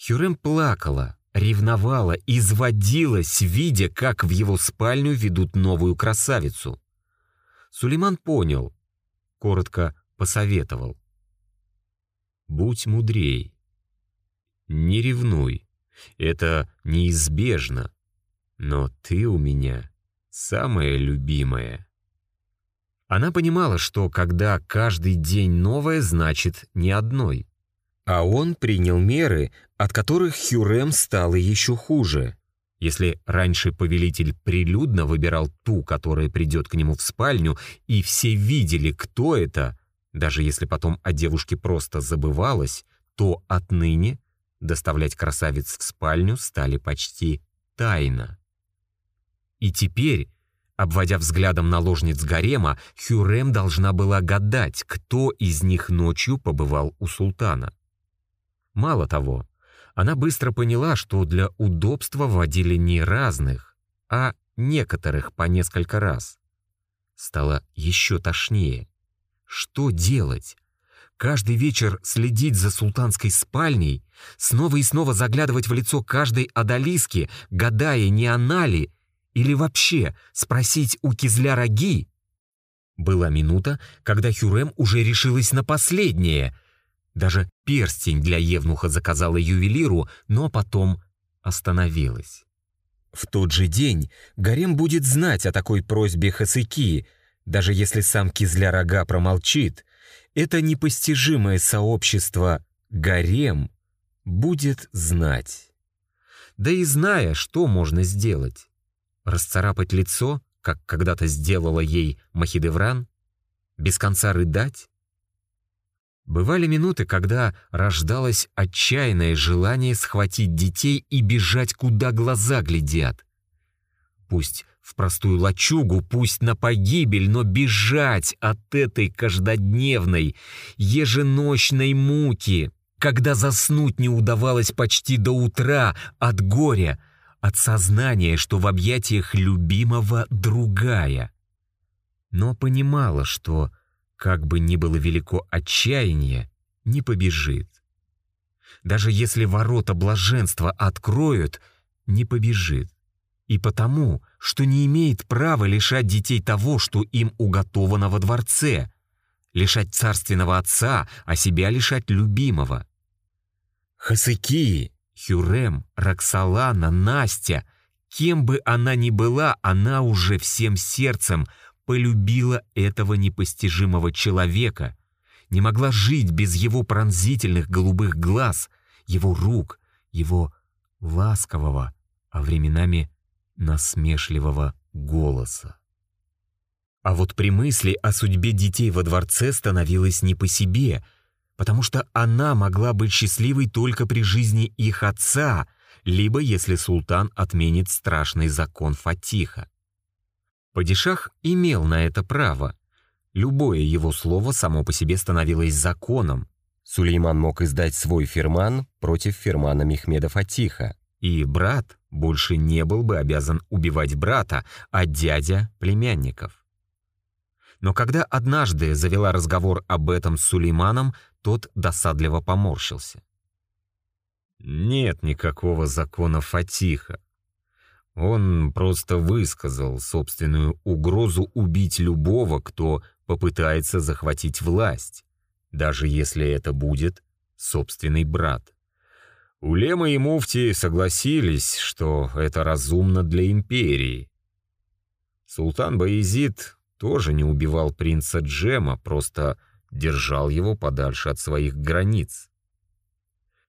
Хюрем плакала, ревновала, изводилась, видя, как в его спальню ведут новую красавицу. Сулейман понял, коротко посоветовал. «Будь мудрей. Не ревнуй. Это неизбежно. Но ты у меня самая любимая». Она понимала, что когда каждый день новое, значит не одной. А он принял меры, от которых Хюрем стало еще хуже. Если раньше повелитель прилюдно выбирал ту, которая придет к нему в спальню, и все видели, кто это, даже если потом о девушке просто забывалось, то отныне доставлять красавиц в спальню стали почти тайно. И теперь, обводя взглядом наложниц гарема, Хюрем должна была гадать, кто из них ночью побывал у султана. Мало того, она быстро поняла, что для удобства водили не разных, а некоторых по несколько раз. Стало еще тошнее. Что делать? Каждый вечер следить за султанской спальней, снова и снова заглядывать в лицо каждой одолиски, гадая, не она ли, или вообще спросить у кизля роги? Была минута, когда Хюрем уже решилась на последнее — даже перстень для Евнуха заказала ювелиру, но потом остановилась. В тот же день Гарем будет знать о такой просьбе Хасыки, даже если сам Кизля Рога промолчит. Это непостижимое сообщество Гарем будет знать. Да и зная, что можно сделать. Расцарапать лицо, как когда-то сделала ей Махидевран? Без конца рыдать? Бывали минуты, когда рождалось отчаянное желание схватить детей и бежать, куда глаза глядят. Пусть в простую лачугу, пусть на погибель, но бежать от этой каждодневной, еженочной муки, когда заснуть не удавалось почти до утра от горя, от сознания, что в объятиях любимого другая. Но понимала, что, как бы ни было велико отчаяние, не побежит. Даже если ворота блаженства откроют, не побежит. И потому, что не имеет права лишать детей того, что им уготовано во дворце, лишать царственного отца, а себя лишать любимого. Хасыки, Хюрем, Роксолана, Настя, кем бы она ни была, она уже всем сердцем полюбила этого непостижимого человека, не могла жить без его пронзительных голубых глаз, его рук, его ласкового, а временами насмешливого голоса. А вот при мысли о судьбе детей во дворце становилось не по себе, потому что она могла быть счастливой только при жизни их отца, либо если султан отменит страшный закон Фатиха. Падишах имел на это право, Любое его слово само по себе становилось законом. Сулейман мог издать свой фирман против фирмана Мехмеда Фатиха, и брат больше не был бы обязан убивать брата, а дядя — племянников. Но когда однажды завела разговор об этом с Сулейманом, тот досадливо поморщился. «Нет никакого закона Фатиха. Он просто высказал собственную угрозу убить любого, кто попытается захватить власть, даже если это будет собственный брат. Улема и Муфти согласились, что это разумно для империи. Султан Баизид тоже не убивал принца Джема, просто держал его подальше от своих границ.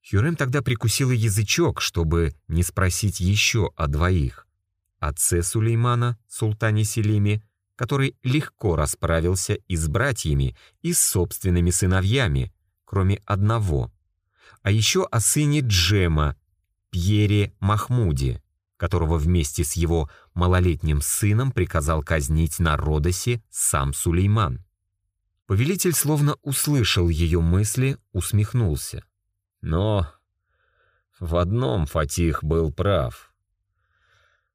Хюрем тогда прикусила язычок, чтобы не спросить еще о двоих. Отце Сулеймана, султане Селиме, который легко расправился и с братьями, и с собственными сыновьями, кроме одного. А еще о сыне Джема, Пьере Махмуде, которого вместе с его малолетним сыном приказал казнить на Родосе сам Сулейман. Повелитель словно услышал ее мысли, усмехнулся. Но в одном Фатих был прав.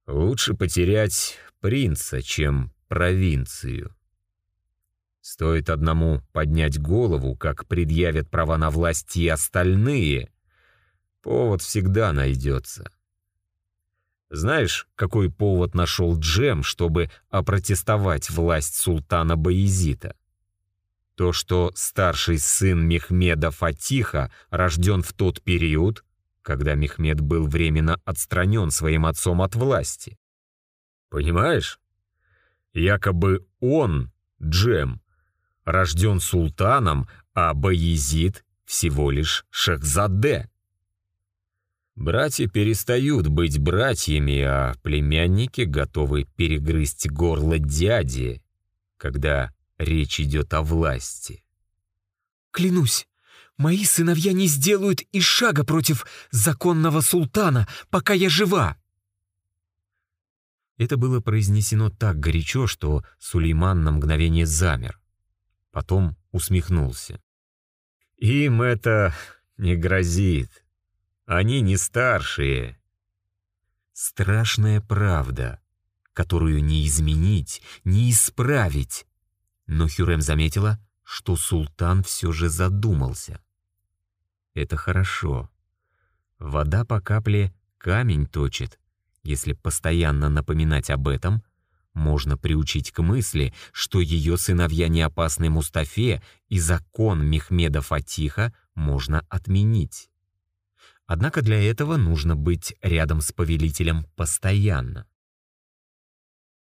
Лучше потерять принца, чем провинцию. Стоит одному поднять голову, как предъявят права на власть и остальные, повод всегда найдется. Знаешь, какой повод нашел Джем, чтобы опротестовать власть султана Баизита? То, что старший сын Мехмеда Фатиха рожден в тот период, когда Мехмед был временно отстранен своим отцом от власти. Понимаешь? Якобы он, Джем, рожден султаном, а Баязид всего лишь Шахзаде. Братья перестают быть братьями, а племянники готовы перегрызть горло дяди, когда речь идет о власти. «Клянусь, мои сыновья не сделают и шага против законного султана, пока я жива!» Это было произнесено так горячо, что Сулейман на мгновение замер. Потом усмехнулся. «Им это не грозит. Они не старшие». Страшная правда, которую не изменить, не исправить. Но Хюрем заметила, что султан все же задумался. Это хорошо. Вода по капле камень точит, если постоянно напоминать об этом, можно приучить к мысли, что ее сыновья не опасны Мустафе, и закон Мехмеда Фатиха можно отменить. Однако для этого нужно быть рядом с повелителем постоянно.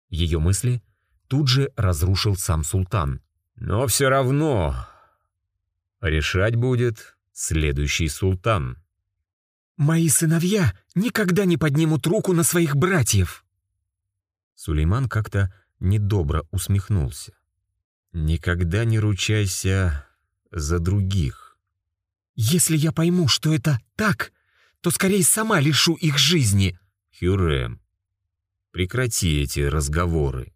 Ее мысли тут же разрушил сам султан. «Но все равно решать будет следующий султан». «Мои сыновья никогда не поднимут руку на своих братьев!» Сулейман как-то недобро усмехнулся. «Никогда не ручайся за других». «Если я пойму, что это так, то скорее сама лишу их жизни». «Хюрем, прекрати эти разговоры».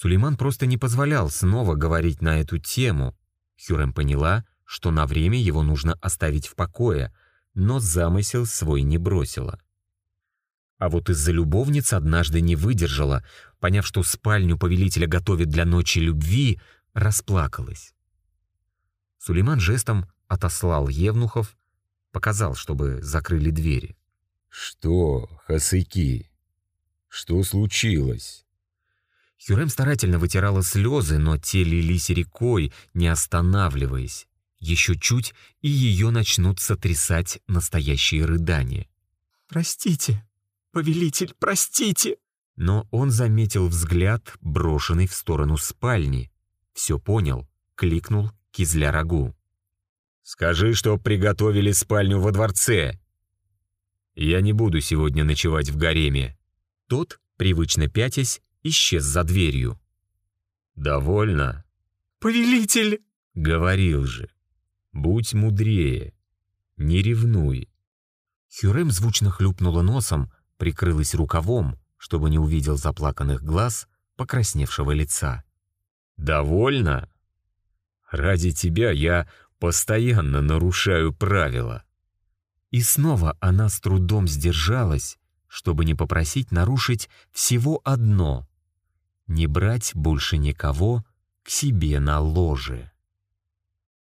Сулейман просто не позволял снова говорить на эту тему. Хюрем поняла, что на время его нужно оставить в покое, но замысел свой не бросила. А вот из-за любовниц однажды не выдержала, поняв, что спальню повелителя готовит для ночи любви, расплакалась. Сулейман жестом отослал евнухов, показал, чтобы закрыли двери. «Что, Хасыки? Что случилось?» Хюрем старательно вытирала слезы, но те лились рекой, не останавливаясь. Еще чуть, и ее начнут сотрясать настоящие рыдания. «Простите, повелитель, простите!» Но он заметил взгляд, брошенный в сторону спальни. Все понял, кликнул кизля рагу. «Скажи, что приготовили спальню во дворце. Я не буду сегодня ночевать в гареме». Тот, привычно пятясь, исчез за дверью. «Довольно?» «Повелитель!» «Говорил же. Будь мудрее. Не ревнуй». Хюрем звучно хлюпнула носом, прикрылась рукавом, чтобы не увидел заплаканных глаз, покрасневшего лица. «Довольно? Ради тебя я постоянно нарушаю правила». И снова она с трудом сдержалась, чтобы не попросить нарушить всего одно — не брать больше никого к себе на ложе.